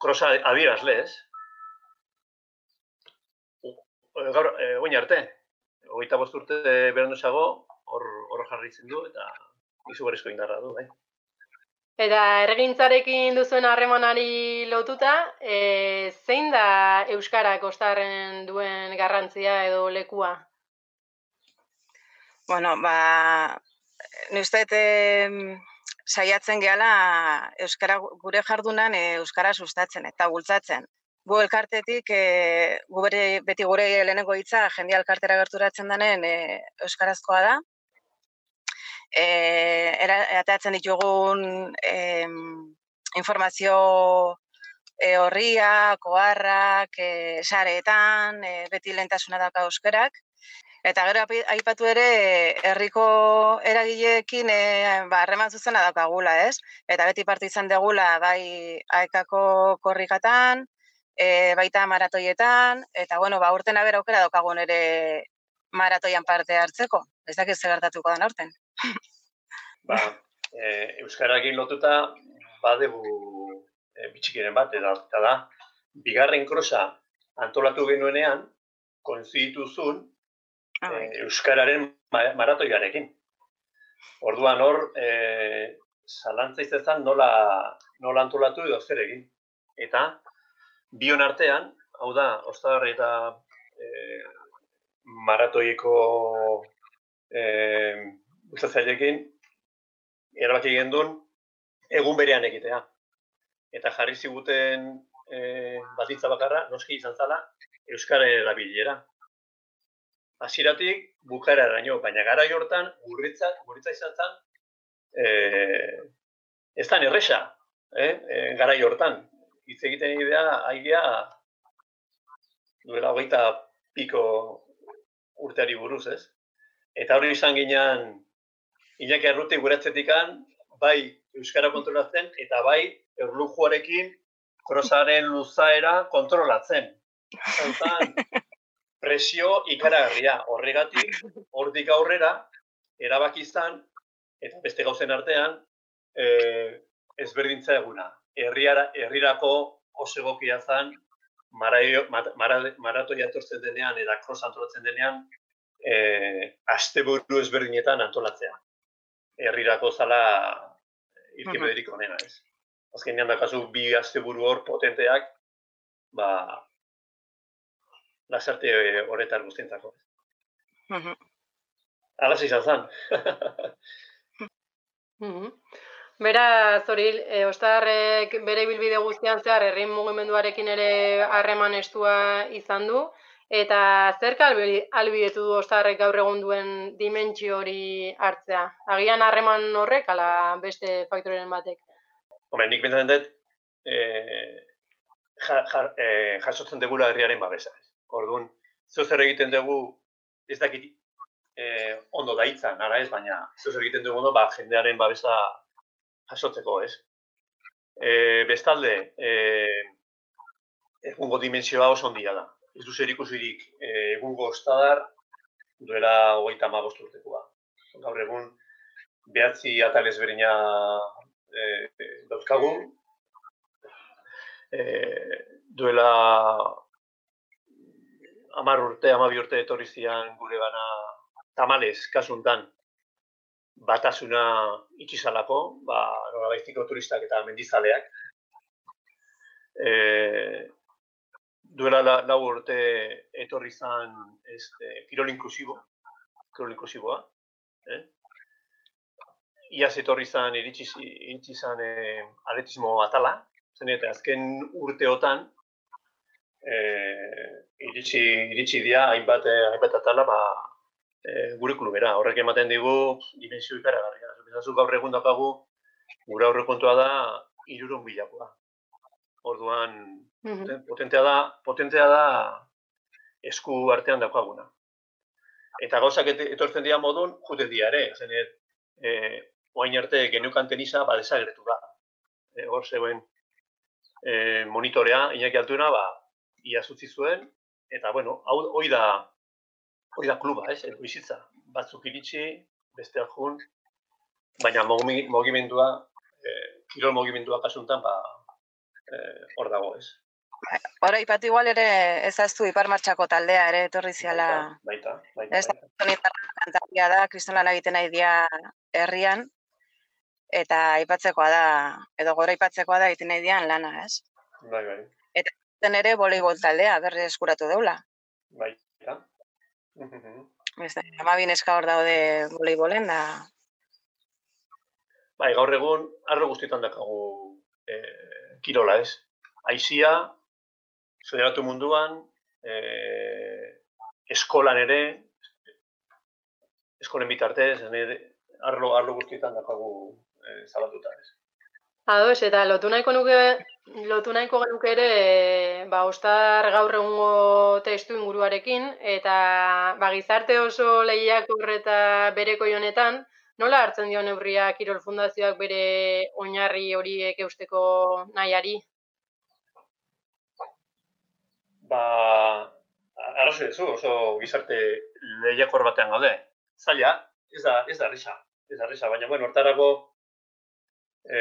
krosa adierazle, ez? Gaur, e, oin arte, hogeita bost urte beranduzago, hor, hor jarritzen du, eta izugarrizko indarra du, bai. Eta erregintzarekin duzuen harremanari lotuta, e, zein da Euskarak ostarren duen garrantzia edo lekua? Bueno, ba, nuztet saiatzen gehala Euskara, gure jardunan e, Euskara sustatzen eta bultzatzen. Gu elkartetik, e, gu bere, beti gure lehenengo hitza jendia elkartera gerturatzen denen e, Euskarazkoa da. E, era, atatzen ditugun e, informazio e, horriak, oharrak, e, sareetan, e, beti lehentasuna daka Euskarak. Eta gero aipatu ere herriko eragileekin eh ba harreman zuzena daukagula, ez? Eta beti parte izan degula bai aekako korrikatan, e, baita maratoietan eta bueno, ba urten aber aukera daukagun ere maratoian parte hartzeko. Ez dakit zer gertatuko da aurten. ba, e, euskararekin lotuta badegu e, bitxikiren bat eta da bigarren krosa antolatu genuenean koinzidituzun e, Euskararen maratoiarekin. Orduan hor, e, zalantza izan nola, nola antolatu edo zer egin. Eta, bion artean, hau da, Ostagarri eta e, maratoiko e, bultzatzailekin, erabaki gendun, egun berean egitea. Eta jarri ziguten e, batitza bakarra, noski izan zala, Euskaren erabilera hasieratik bukara eraino, baina gara hortan gurritza, gurritza izan zen, e, ez da erresa, eh? e, gara hortan. Hitz egiten idea, aigea, duela hogeita piko urteari buruz, ez? Eta hori izan ginean, Iñaki Arruti guratzetikan, bai Euskara kontrolatzen, eta bai erlujuarekin krosaren luzaera kontrolatzen. Zautan, presio ikaragarria. Horregatik hortik aurrera erabaki izan eta beste gauzen artean e, ezberdintza eguna. Herriara herrirako oso egokia zan maraio, maratoia etortzen denean eta cross antolatzen denean e, asteburu ezberdinetan antolatzea. Herrirako zala irkibederik onena ez? Azkenean da kasu bi asteburu hor potenteak ba lasarte horretar guztientzako. Mhm. Hala izan zan. Mhm. Bera, zori, e, ostarrek bere bilbide guztian zehar herri mugimenduarekin ere harreman estua izan du, eta zer albidetu du ostarrek gaur egun duen dimentsio hori hartzea? Agian harreman horrek, ala beste faktoren batek? Hombre, nik bentsatzen dut, e, ja, ja, e, jasotzen degula herriaren babesa. Orduan, zeu zer egiten dugu, ez dakit eh, ondo daitza, nara ez, baina zeu zer egiten dugu ondo, ba, jendearen babesa jasotzeko, ez? E, bestalde, e, egungo dimensioa oso handia da. Ez du zer ikusirik e, egungo ostadar duela hogeita hamabost urtekoa. Gaur egun, behatzi atal ezberdina e, e, dauzkagu, e, duela amar urte, amabi urte etorri zian gure gana tamales, kasuntan, batasuna itxizalako, ba, norabaiztiko turistak eta mendizaleak. E, duela la, lau urte etorri zan este, kirol inklusibo, kirol inklusiboa. Eh? Iaz etorri zan iritsi, iritsi zan atletismo atala, zen eta azken urteotan eh, iritsi, iritsi dia hainbat, eh, hainbat atala ba, e, gure klubera. Horrek ematen digu dimensio ikaragarria. Bezazu gaur egun daukagu gure aurre kontua da iruron bilakoa. Orduan Mhm. potentea da, potentea da esku artean daukaguna. Eta gauzak et- etortzen dira modun, jute dira ere. Zen, e, oain arte genukan tenisa, ba, desagretu da. E, hor zegoen e, monitorea, inaki altuna, ba, ia utzi zuen, eta, bueno, hau, hoi da, hoi da kluba, ez, edo bizitza. Batzuk iritsi, besteak jun, baina mogi- mogimendua, e, kirol mogimendua kasuntan, ba, e, hor dago, ez. Hora, ipatu igual ere ezaztu ipar martxako taldea ere etorri ziala. Baita, baita, Ez da, kantaria da, kristolan egiten nahi dia herrian, eta aipatzekoa da, edo gora aipatzekoa da egiten nahi dian lana, ez? bai, bai, Eta zen ere voleibol taldea, berri eskuratu deula. baita. Beste, amabi neska hor daude voleibolen, da, Bai, gaur egun, arro guztietan dakagu e, kirola, ez? Aizia, federatu munduan, e, eskolan ere, eskolen bitartez, arlo, arlo guztietan dakagu e, zabatuta, ez? Ados, eta lotu nahiko nuke, lotu nahiko genuke ere, e, ba, ostar gaur egungo testu inguruarekin, eta ba, gizarte oso lehiak horreta bereko honetan, nola hartzen dio neurria Kirol Fundazioak bere oinarri horiek eusteko nahiari? Ba, arrazoi duzu, oso gizarte lehiakor batean gaude. Zaila, ez da, ez da risa, ez da risa, baina, bueno, hortarako, e,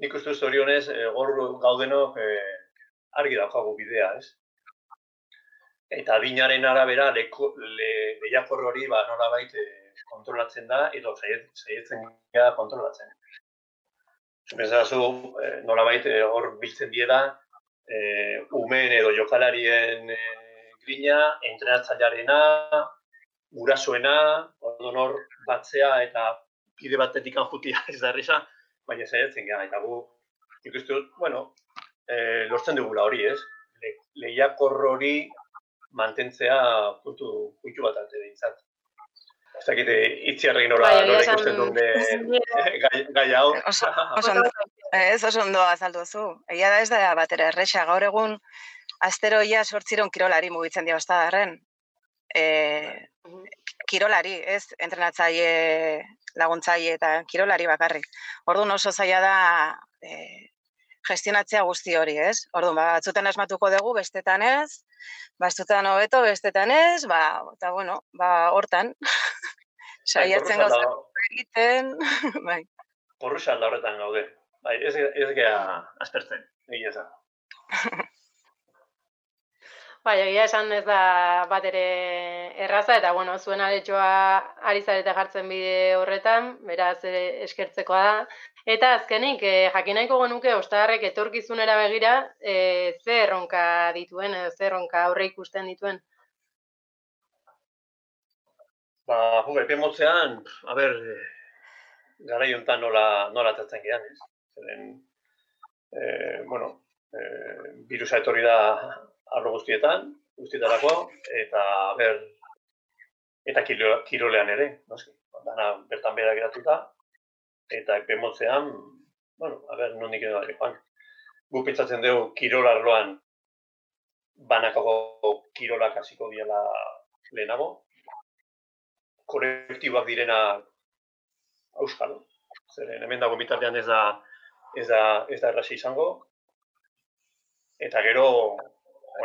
nik uste zorionez, e, gor gaudenok e, argi daukagu bidea, ez? Eta adinaren arabera leko, le, lehiakor hori ba, nolabait e, kontrolatzen da, edo saietzen gara kontrolatzen. Zumezazu, e, nolabait e, hor biltzen diela, e, umen edo jokalarien e, grina, entrenatzailearena, gurasoena, orduan hor batzea eta bide batetik jutia ez da baina saiatzen gara, eta gu ikustu dut, bueno, e, lortzen dugula hori, ez? Le, lehiakor hori mantentzea puntu, puntu bat arte dintzat. Ez dakite, itziarregi nola, Bai, nola ikusten duen be, gai, gai hau. oso, oso ondo, ez oso ondo azaldu zu. Egia da ez da batera erresa, gaur egun asteroia sortziron kirolari mugitzen dira ostadarren. E, kirolari, ez entrenatzaile, laguntzaile eta kirolari bakarrik. Orduan oso zaila da e, gestionatzea guzti hori, ez? Orduan, ba, batzutan asmatuko dugu, bestetan ez, batzutan hobeto, bestetan ez, ba, eta bueno, ba, hortan, saiatzen korruxa gauza dago. egiten, bai. Alda horretan gaude. Bai, ez, ez gea aspertzen, egia. Bai, egia esan ez da bat ere erraza, eta bueno, zuen aletxoa ari zarete jartzen bide horretan, beraz ere eskertzekoa da. Eta azkenik, eh, jakin nahiko genuke ostarrek etorkizunera begira, eh, ze erronka dituen, edo ze erronka aurre ikusten dituen. Ba, jo, epe motzean, a ber, eh, garai honetan nola, nola atertzen gehan, ez? Zeren, eh, bueno, eh, virusa etorri da arlo guztietan, guztietarako, eta, ber, eta kiro, kirolean ere, noski, dana bertan behera geratuta, eta epe motzean, bueno, a ber, nondik edo joan. Gu pentsatzen dugu kirol arloan banakako kirolak hasiko diela lehenago, kolektiboak direna auskalo. Zeren hemen dago bitartean ez da ez da, ez da errazi izango. Eta gero,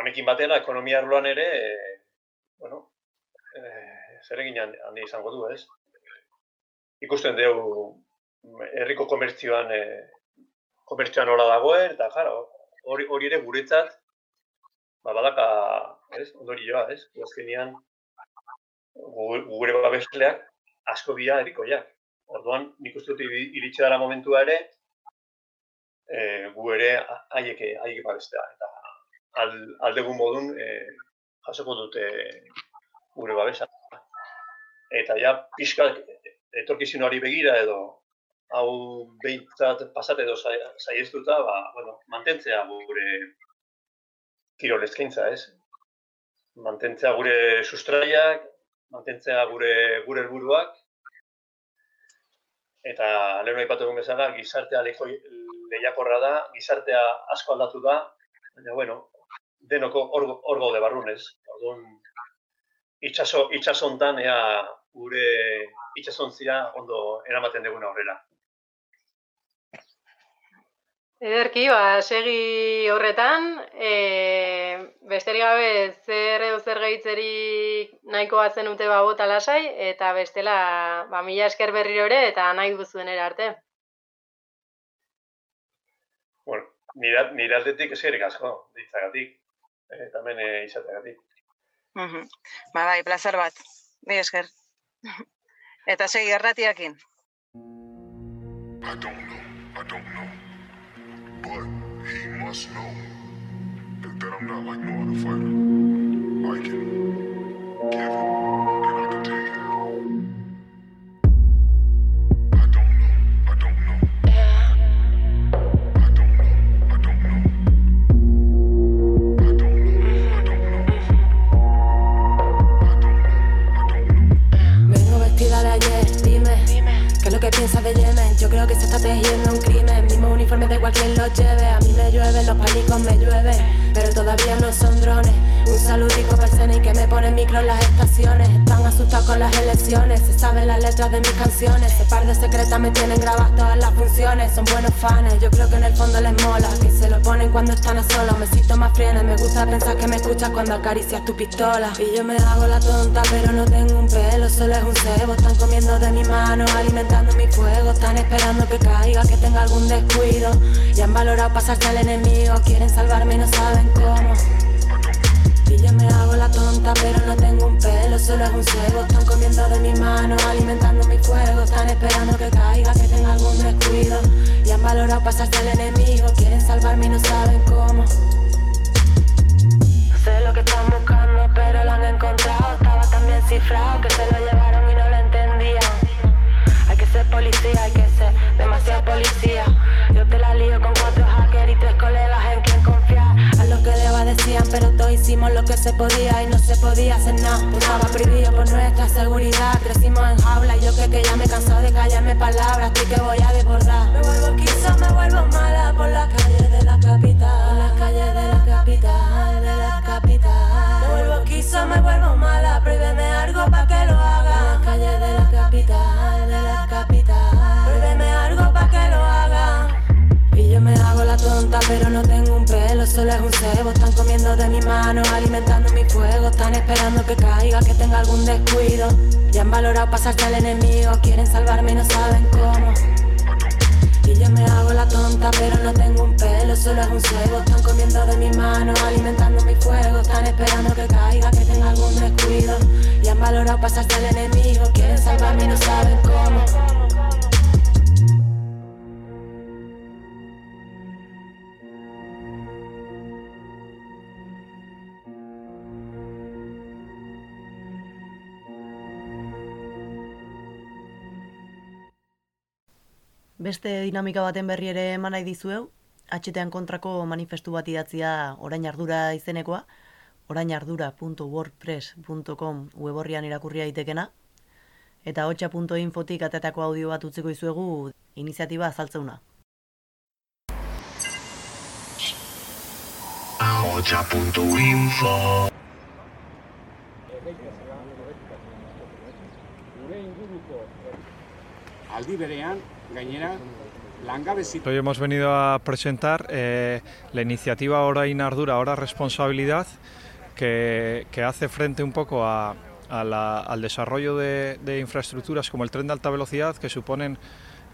honekin batera, ekonomia arloan ere, e, bueno, e, zeregin handi handi izango du, ez? Ikusten dugu, herriko komertzioan, e, komertzioan nola dagoen, eta jaro, hori, hori ere guretzat, ba, badaka, ez, ondorioa, ez? Azkenean, gu- gure babesleak asko dira herrikoiak. Orduan, nik uste dut iri- iritsi dara momentua ere, e, gu ere haiek haiek babestea. Eta al, aldegun modun e, jasoko dute gure babesa. Eta ja, pixka etorkizun hori begira edo hau behintzat pasat edo sai- saiestuta, ba, bueno, mantentzea gure kirol eskaintza, ez? Mantentzea gure sustraiak, mantentzea gure gure helburuak eta lehen aipatu dugun bezala gizartea lehiakorra da, gizartea asko aldatu da, baina bueno, denoko hor hor gaude barrunez. Orduan itsaso itsasontan ea gure itsasontzia ondo eramaten duguna aurrera. Ederki, ba, segi horretan, e, besterik gabe zer edo zer gehitzerik nahikoa zenute ba bota lasai, eta bestela, ba, mila esker berriro ere, eta nahi duzuen arte. Bueno, nire, nire aldetik eskerrik asko, ditzagatik, eta hemen e, izateagatik. Mhm. Ba, bai, plazer bat. Bi esker. Eta segi erratiakin. I don't know, I don't know. But he must know that, that I'm not like no other fighter. I can give it, belleza de? Yo creo que se está tejiendo un crimen, mismo uniforme da igual quien lo lleve, a mí me llueven, los panicos me llueven, pero todavía no son drones. Un saludico para CNI que me pone micro en las estaciones, están asustados con las elecciones, se saben las letras de mis canciones, ese par de secretas me tienen grabadas todas las funciones, son buenos fans, yo creo que en el fondo les mola, que se lo ponen cuando están a solas, me siento más frienes, me gusta pensar que me escuchas cuando acaricias tu pistola, y yo me hago la tonta pero no tengo un pelo, solo es un cebo, están comiendo de mi mano, alimentando mi fuego, están esperando que caiga, que tenga algún descuido, ya han valorado pasarse al enemigo, quieren salvarme y no saben cómo. Y yo me hago la tonta, pero no tengo un pelo, solo es un cebo. Están comiendo de mi mano, alimentando mi fuego. Están esperando que caiga, que tenga algún descuido. Y han valorado pasarse al enemigo, quieren salvarme y no saben cómo. Sé lo que están buscando, pero lo han encontrado. Estaba tan bien cifrado que se lo llevaron y no lo entendían. Hay que ser policía, hay que demasiado policía. Yo te la lío con cuatro hackers y tres colegas en quien confiar. A lo que deba decían, pero todos hicimos lo que se podía y no se podía hacer nada. Estaba prohibido por nuestra seguridad. Crecimos en jaula y yo que, que ya me he cansado de callarme palabras. Estoy que voy a desbordar. Me vuelvo quiso, me vuelvo mala por las calles de la capital. Por las calles de la capital, de la capital. Me vuelvo quiso, me vuelvo mala. Prohíbeme algo pa' que lo solo es un cebo. Están comiendo de mi mano, alimentando mi fuego. Están esperando que caiga, que tenga algún descuido. Ya han valorado pasarse al enemigo, quieren salvarme y no saben cómo. Y yo me hago la tonta, pero no tengo un pelo, solo es un cebo. Están comiendo de mi mano, alimentando mi fuego. Están esperando que caiga, que tenga algún descuido. Y han valorado pasarse al enemigo, quieren salvarme y no saben cómo. Beste dinamika baten berri ere eman nahi dizueu, atxetean kontrako manifestu bat idatzia orain ardura izenekoa, orainardura.wordpress.com weborrian irakurri daitekena, eta hotxa.infotik atetako audio bat utziko izuegu iniziatiba azaltzeuna. Ahotsa.info Aldi berean, Hoy hemos venido a presentar eh, la iniciativa Hora Inardura, Hora Responsabilidad, que, hace frente un poco la- al desarrollo de, infraestructuras como el tren de alta velocidad, que suponen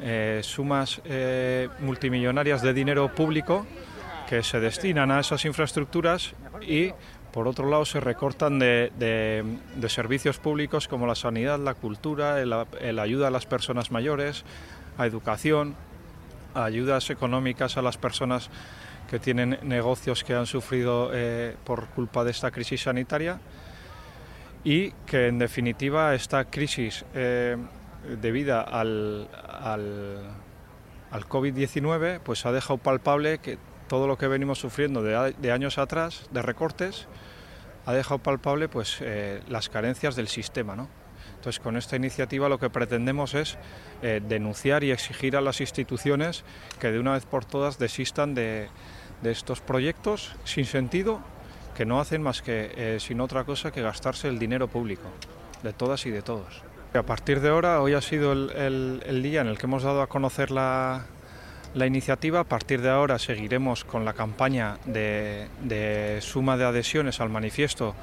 eh, sumas eh, multimillonarias de dinero público que se destinan a esas infraestructuras y por otro lado se recortan de, de- servicios públicos como la sanidad, la cultura, el ayuda a las personas mayores, a educación, a ayudas económicas a las personas que tienen negocios que han sufrido eh, por culpa de esta crisis sanitaria y que en definitiva esta crisis eh, debida al, al, al COVID-19 pues ha dejado palpable que todo lo que venimos sufriendo de años atrás, de recortes, ha dejado palpable pues eh, las carencias del sistema, ¿no? Entonces, con esta iniciativa lo que pretendemos es eh, denunciar y exigir a las instituciones que de una vez por todas desistan de, estos proyectos sin sentido que no hacen más que eh, sin otra cosa que gastarse el dinero público de todas y de todos. A partir de ahora, hoy ha sido el, día en el que hemos dado a conocer la, iniciativa. A partir de ahora seguiremos con la campaña de suma de adhesiones al manifiesto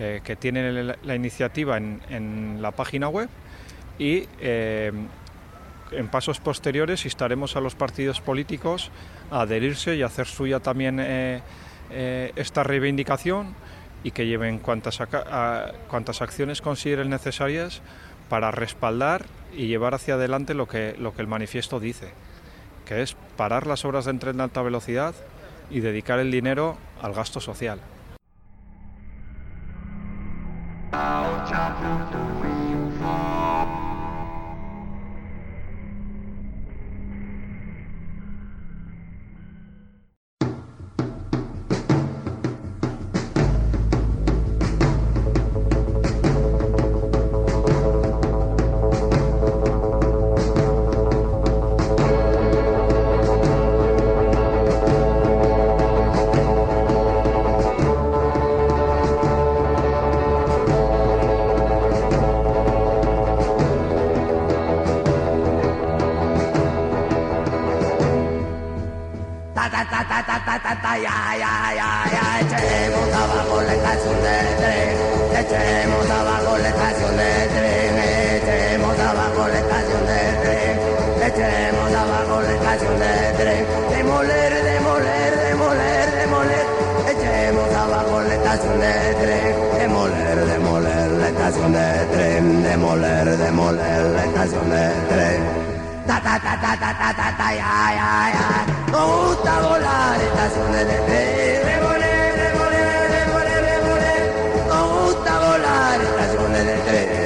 eh, que tiene la, iniciativa en, la página web y eh, en pasos posteriores instaremos a los partidos políticos a adherirse y hacer suya también eh, esta reivindicación y que lleven cuantas, cuantas acciones consideren necesarias para respaldar y llevar hacia adelante lo que, lo que el manifiesto dice, que es parar las obras de tren de alta velocidad y dedicar el dinero al gasto social. I'll jump through you rainfall. Ya ya ya ya echemos abajo la estación de tren. Echemos abajo la estación de tren echemos abajo la estación de tren. Echemos abajo la estación de tren. Demoler demoler demoler demoler. Echemos abajo la estación de tren. Demoler demoler la estación de tren. Demoler demoler la estación de tren. Ta ta ta ta ta ta ta ta ya ya ya no gusta volar, estaciones de fe, de volé, de volé, de volé, de volé, no gusta volar, estaciones de fe.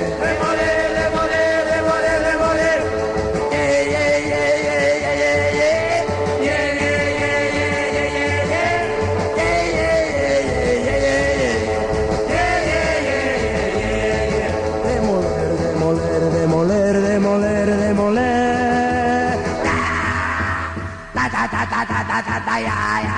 ai, ai.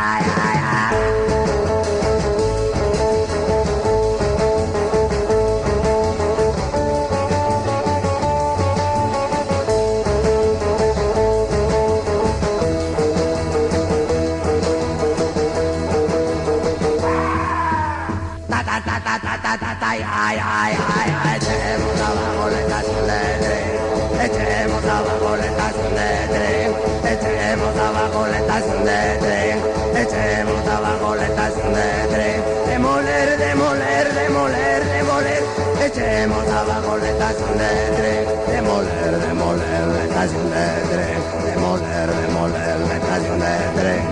echemos abajo la estación de tren, demoler, demoler la estación de tren, demoler, demoler la estación de tren.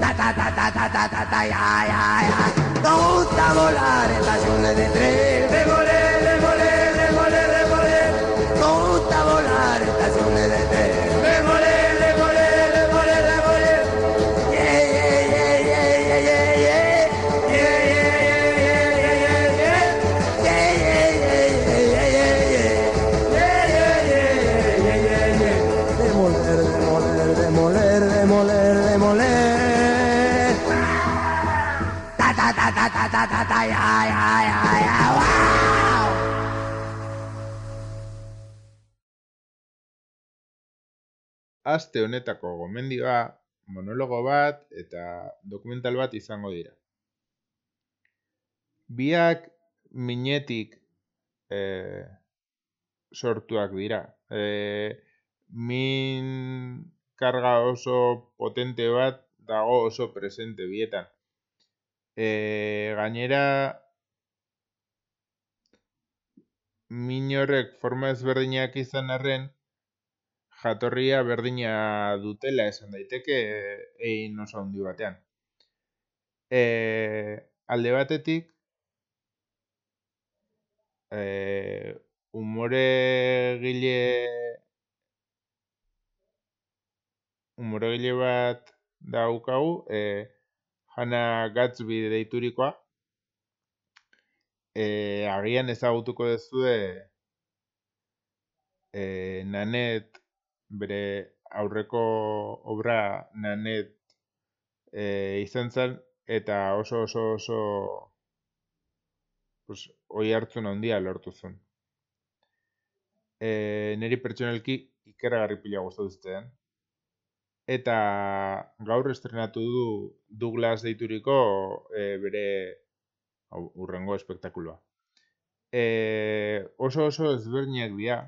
Ta ta ta ta ta ta ta ta ya ya ya. Nos gusta volar estaciones de tren, demoler, demoler, demoler, demoler. Nos gusta volar estaciones de tren. Aste honetako gomendioa monologo bat eta dokumental bat izango dira. Biak minetik e, sortuak dira. E, min karga oso potente bat dago oso presente bietan. E, gainera, min horrek forma ezberdinak izan arren, jatorria berdina dutela esan daiteke egin oso handi batean. E, alde batetik, e, umore gile umore gile bat daukagu, e, Hana Gatsby deiturikoa, e, agian ezagutuko dezue e, nanet bere aurreko obra nanet e, izan zen eta oso oso oso pues, oi hartzun handia lortu zuen. E, neri pertsonalki ikerragarri pila gustatu zitean. Eta gaur estrenatu du Douglas deituriko e, bere urrengo espektakuloa. E, oso oso ezberdinak dira,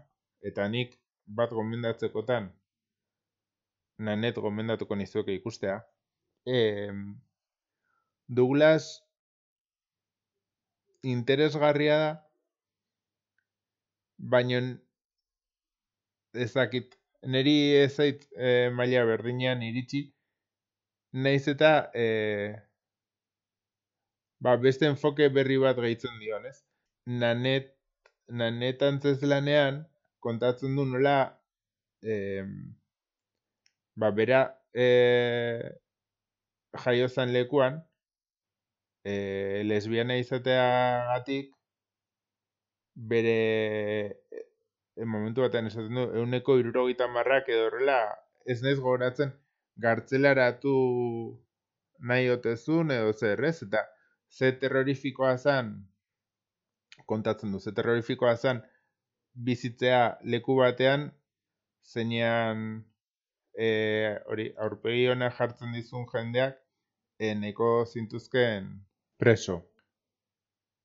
eta nik bat gomendatzekotan nanet gomendatuko nizueke ikustea. E, Douglas interesgarria da, baina ez dakit, niri ez zait e, maila berdinean iritsi, naiz eta e, ba, beste enfoke berri bat gehitzen dion, ez? Nanet, nanet antzez lanean, kontatzen du nola, e, ba, bera e, jaiozan lekuan, e, lesbiana izateagatik, bere momentu batean esaten du, euneko irurogeita marrak edo horrela, ez naiz gogoratzen, gartzelaratu nahi otezun edo zer, ez? Eta ze terrorifikoa zen, kontatzen du, ze terrorifikoa zen, bizitzea leku batean, zeinean e, hori, aurpegi hona jartzen dizun jendeak, e, neko zintuzken preso.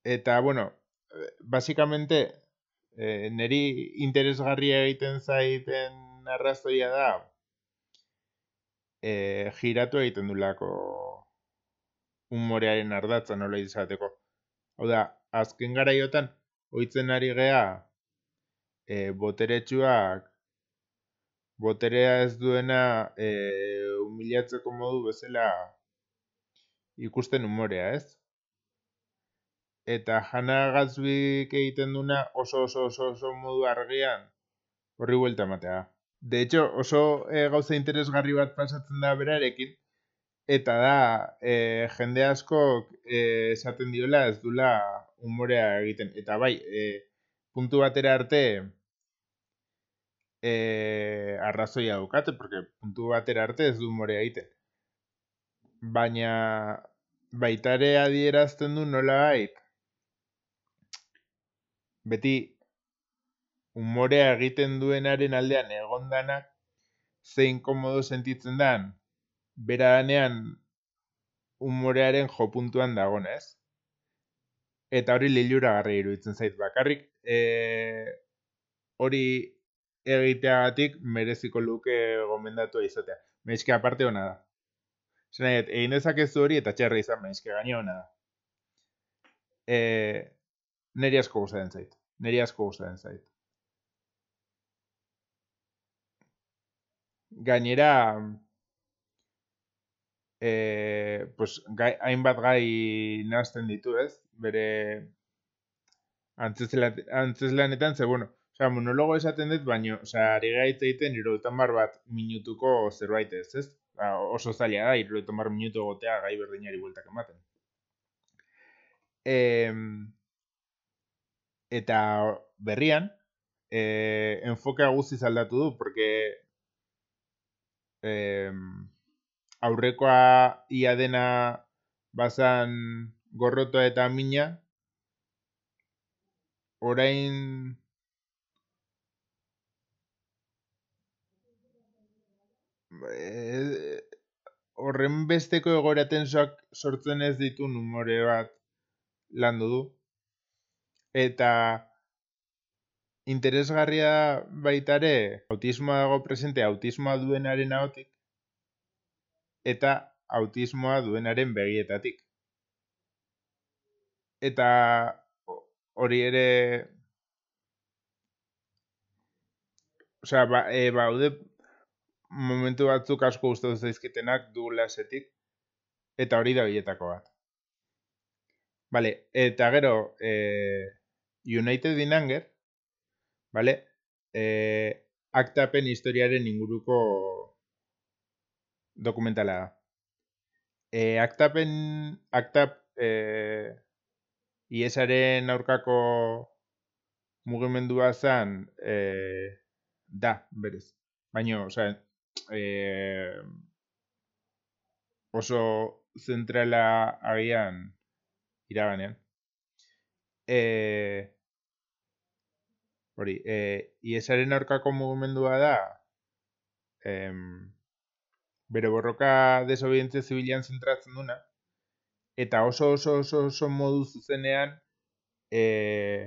Eta, bueno, basikamente, e, neri interesgarria egiten zaiten arrazoia da, e, giratu egiten du lako humorearen ardatza nola izateko. Hau da, azken garaiotan ohitzen ari gea e, boteretsuak boterea ez duena e, humilatzeko modu bezala ikusten humorea, ez? Eta Hana Gatsbyk egiten duna oso oso oso oso modu argian horri vuelta ematea. De hecho, oso e, gauza interesgarri bat pasatzen da berarekin, Eta da, e, jende askok e, esaten diola ez dula umorea egiten. Eta bai, e, puntu batera arte e, arrazoia dukate, porque puntu batera arte ez du umorea egiten. Baina baitare adierazten du nola bait. Beti umorea egiten duenaren aldean egondanak zein komodo sentitzen dan beranean umorearen jopuntuan dagoen, ez? Eta hori lilura garri iruditzen zait bakarrik, e, hori egiteagatik mereziko luke gomendatu izatea. Meizke aparte hona da. Zena, egin dezakezu hori eta txerra izan meizke gaine hona da. E, neri asko guztaren zait. Neri asko guztaren zait. Gainera, e, pues, gai, hainbat gai nazten ditu, ez? Bere antzeslanetan, ze, bueno, sea, monologo esaten dut, baino, sea, ari gaitz egiten irudutan bar bat minutuko zerbait ez, ez? Ba, oso zaila da, irudutan bar minutu gotea gai berdinari bueltak ematen. E, eta berrian, e, enfoke guztiz aldatu du, porque eh, aurrekoa ia dena bazan gorroto eta mina, orain eh, horren besteko egoera tensoak sortzen ez ditu numore bat landu du. Eta interesgarria baitare autismoa dago presente autismoa duenaren ahotik eta autismoa duenaren begietatik. Eta hori ere Osea, ba, e, baude momentu batzuk asko gustatu zaizkitenak Douglasetik eta hori da bietako bat. Vale, eta gero eh, United in Anger, vale, eh, aktapen historiaren inguruko dokumentala da. Eh, aktapen, aktap, eh, iesaren aurkako mugimendua zen, eh, da, berez. Baina, osea, eh, oso zentrala agian iraganean. Eh, hori, eh, iesaren aurkako mugimendua da, em, bere borroka desobedientzia zibilian zentratzen duna, eta oso oso oso oso modu zuzenean eh,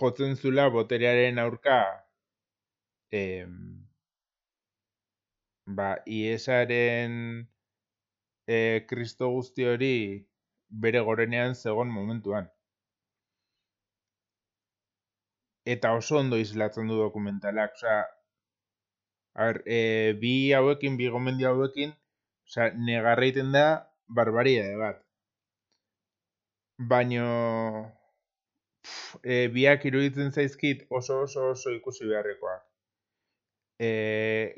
jotzen zula boterearen aurka em, ba, iesaren e, kristo guzti hori bere gorenean zegon momentuan. Eta oso ondo islatzen du dokumentalak, osea, a ber, e, bi hauekin, bi gomendio hauekin, osea, negarra egiten da barbaria bat. Baino e, biak iruditzen zaizkit oso oso oso ikusi beharrekoak. E,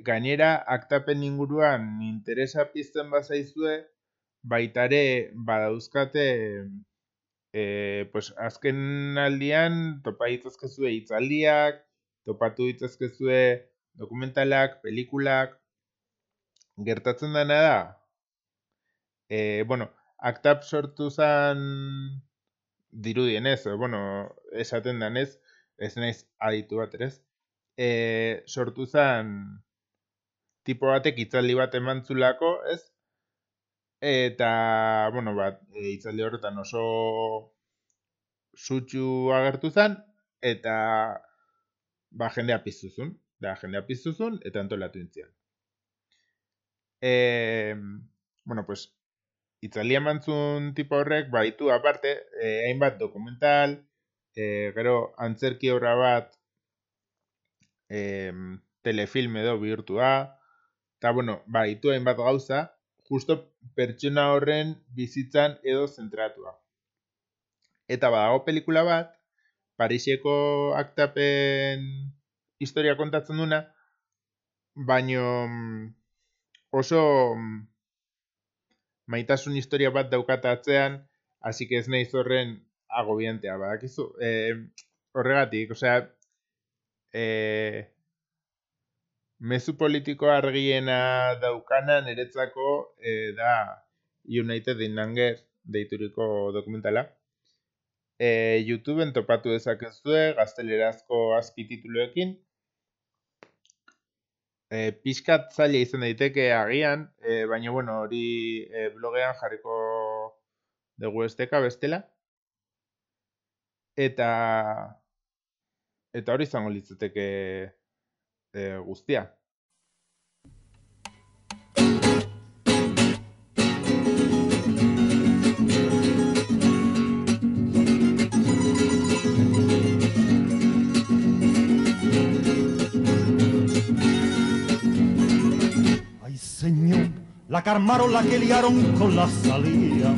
gainera, aktapen inguruan interesa pizten bazaizue, baitare badauzkate e, pues, azken aldian topa ditzazkezue hitzaldiak, topatu ditzazkezue dokumentalak, pelikulak, gertatzen dena da, e, bueno, aktap sortu zen dirudienez, bueno, esaten danez, ez naiz aditu bat ere e, sortu zen tipo batek hitzaldi bat emantzulako, ez? Eta, bueno, bat, hitzaldi horretan oso sutxu agertu zen, eta ba, jendea piztuzun, da, jendea piztuzun, eta antolatu intzian. E, bueno, pues, itzaldi emantzun tipo horrek, baitu aparte, eh, hainbat dokumental, eh, gero antzerki obra bat eh, telefilm edo bihurtua, eta bueno, baitu hainbat gauza, justo pertsona horren bizitzan edo zentratua. Eta badago pelikula bat, Pariseko aktapen historia kontatzen duna, baino mm, oso mm, maitasun historia bat daukata atzean, hasi ez naiz horren agobientea, badakizu. E, horregatik, osea, e, mezu politiko argiena daukana niretzako e, da United in Anger deituriko dokumentala. E, YouTubeen topatu dezakezue gaztelerazko azpitituluekin, e, pixkat zaila izan daiteke agian, e, baina bueno, hori e, blogean jarriko dugu esteka bestela. Eta eta hori izango litzateke e, guztia. Señor, la que armaron, la que liaron con la salida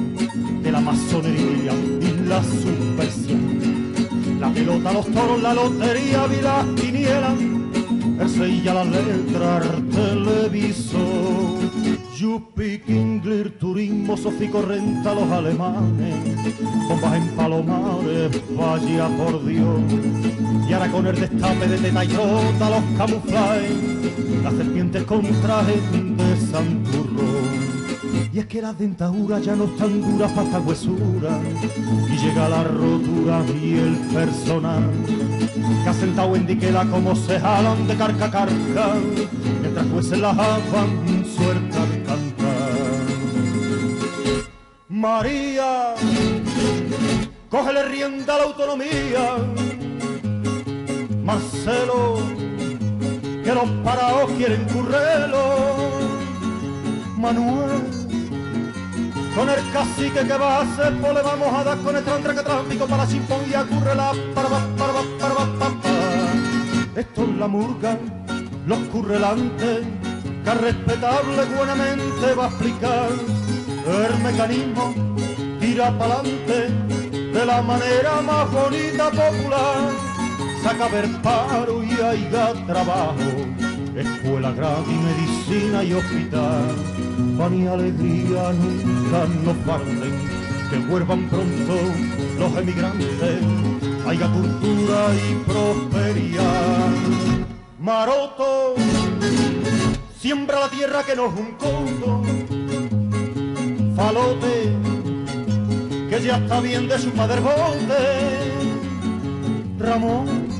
de la masonería y la subversión. La pelota, los toros, la lotería, vida quiniela, el sella, la letra, el televisor. Yupi, Kingler, Turismo, Sofico, Renta, los alemanes, bombas en palomares, vaya por Dios. Y ahora con el destape de teta y rota, los camuflajes, las serpientes con traje de santurrón. Y es que las dentaduras ya no están duras para esta huesura. Y llega la rotura y el personal. Que ha sentado en diquela como se jalan de carca a carca. Mientras jueces las hagan suelta de cantar. María, cógele rienda a la autonomía. Marcelo, que los paraos quieren currelo. Manuel, con el cacique que va a hacer, pues le vamos a dar con el tráfico para chimpón y a currela para pa, para pa, para pa, pa, pa. Esto es la murga, los currelantes, que respetable buenamente va a explicar el mecanismo, tira pa'lante de la manera más bonita popular saca ver paro y haya trabajo, escuela gratis, medicina y hospital. Pan y alegría nunca nos falten, que vuelvan pronto los emigrantes, haya cultura y prosperidad. Maroto, siembra la tierra que nos un condo, falote, que ya está bien de su padre bote. Ramón,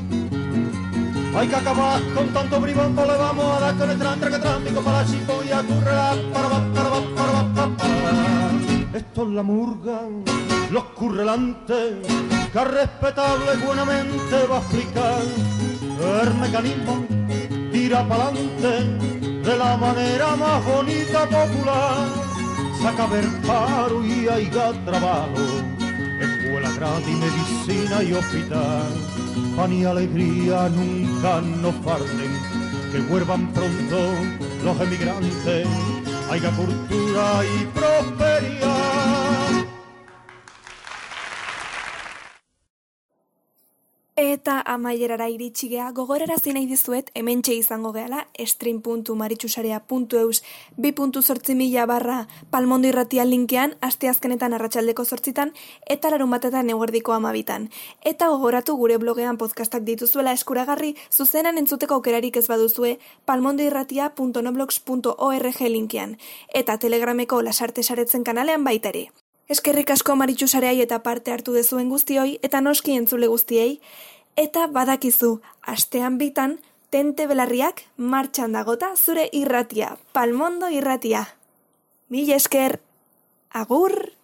hay que acabar con tanto bribón, pues le vamos a dar con el tran, tráfico para chico y a currar, para para para para va. Esto es la murga, los currelantes, que respetable buenamente va a explicar. El mecanismo, tira pa'lante de la manera más bonita popular, saca ver paro y haya trabajo, escuela gratis, medicina y hospital pan y alegría nunca nos falten, que vuelvan pronto los emigrantes, haya cultura y prosperidad. Eta amaierara iritsi gea, gogorarazi nahi dizuet, hementxe izango gehala, stream.maritxusarea.eus 2.zortzi mila barra palmondo irratia linkean, asteazkenetan arratsaldeko zortzitan, eta larun batetan eguerdiko amabitan. Eta gogoratu gure blogean podcastak dituzuela eskuragarri, zuzenan entzuteko aukerarik ez baduzue, palmondoirratia.noblogs.org linkean, eta telegrameko lasarte saretzen kanalean baita ere. Eskerrik asko maritxusareai eta parte hartu dezuen guztioi eta noski entzule guztiei. Eta badakizu, astean bitan, tente belarriak martxan dagota zure irratia, palmondo irratia. Mil esker, agur!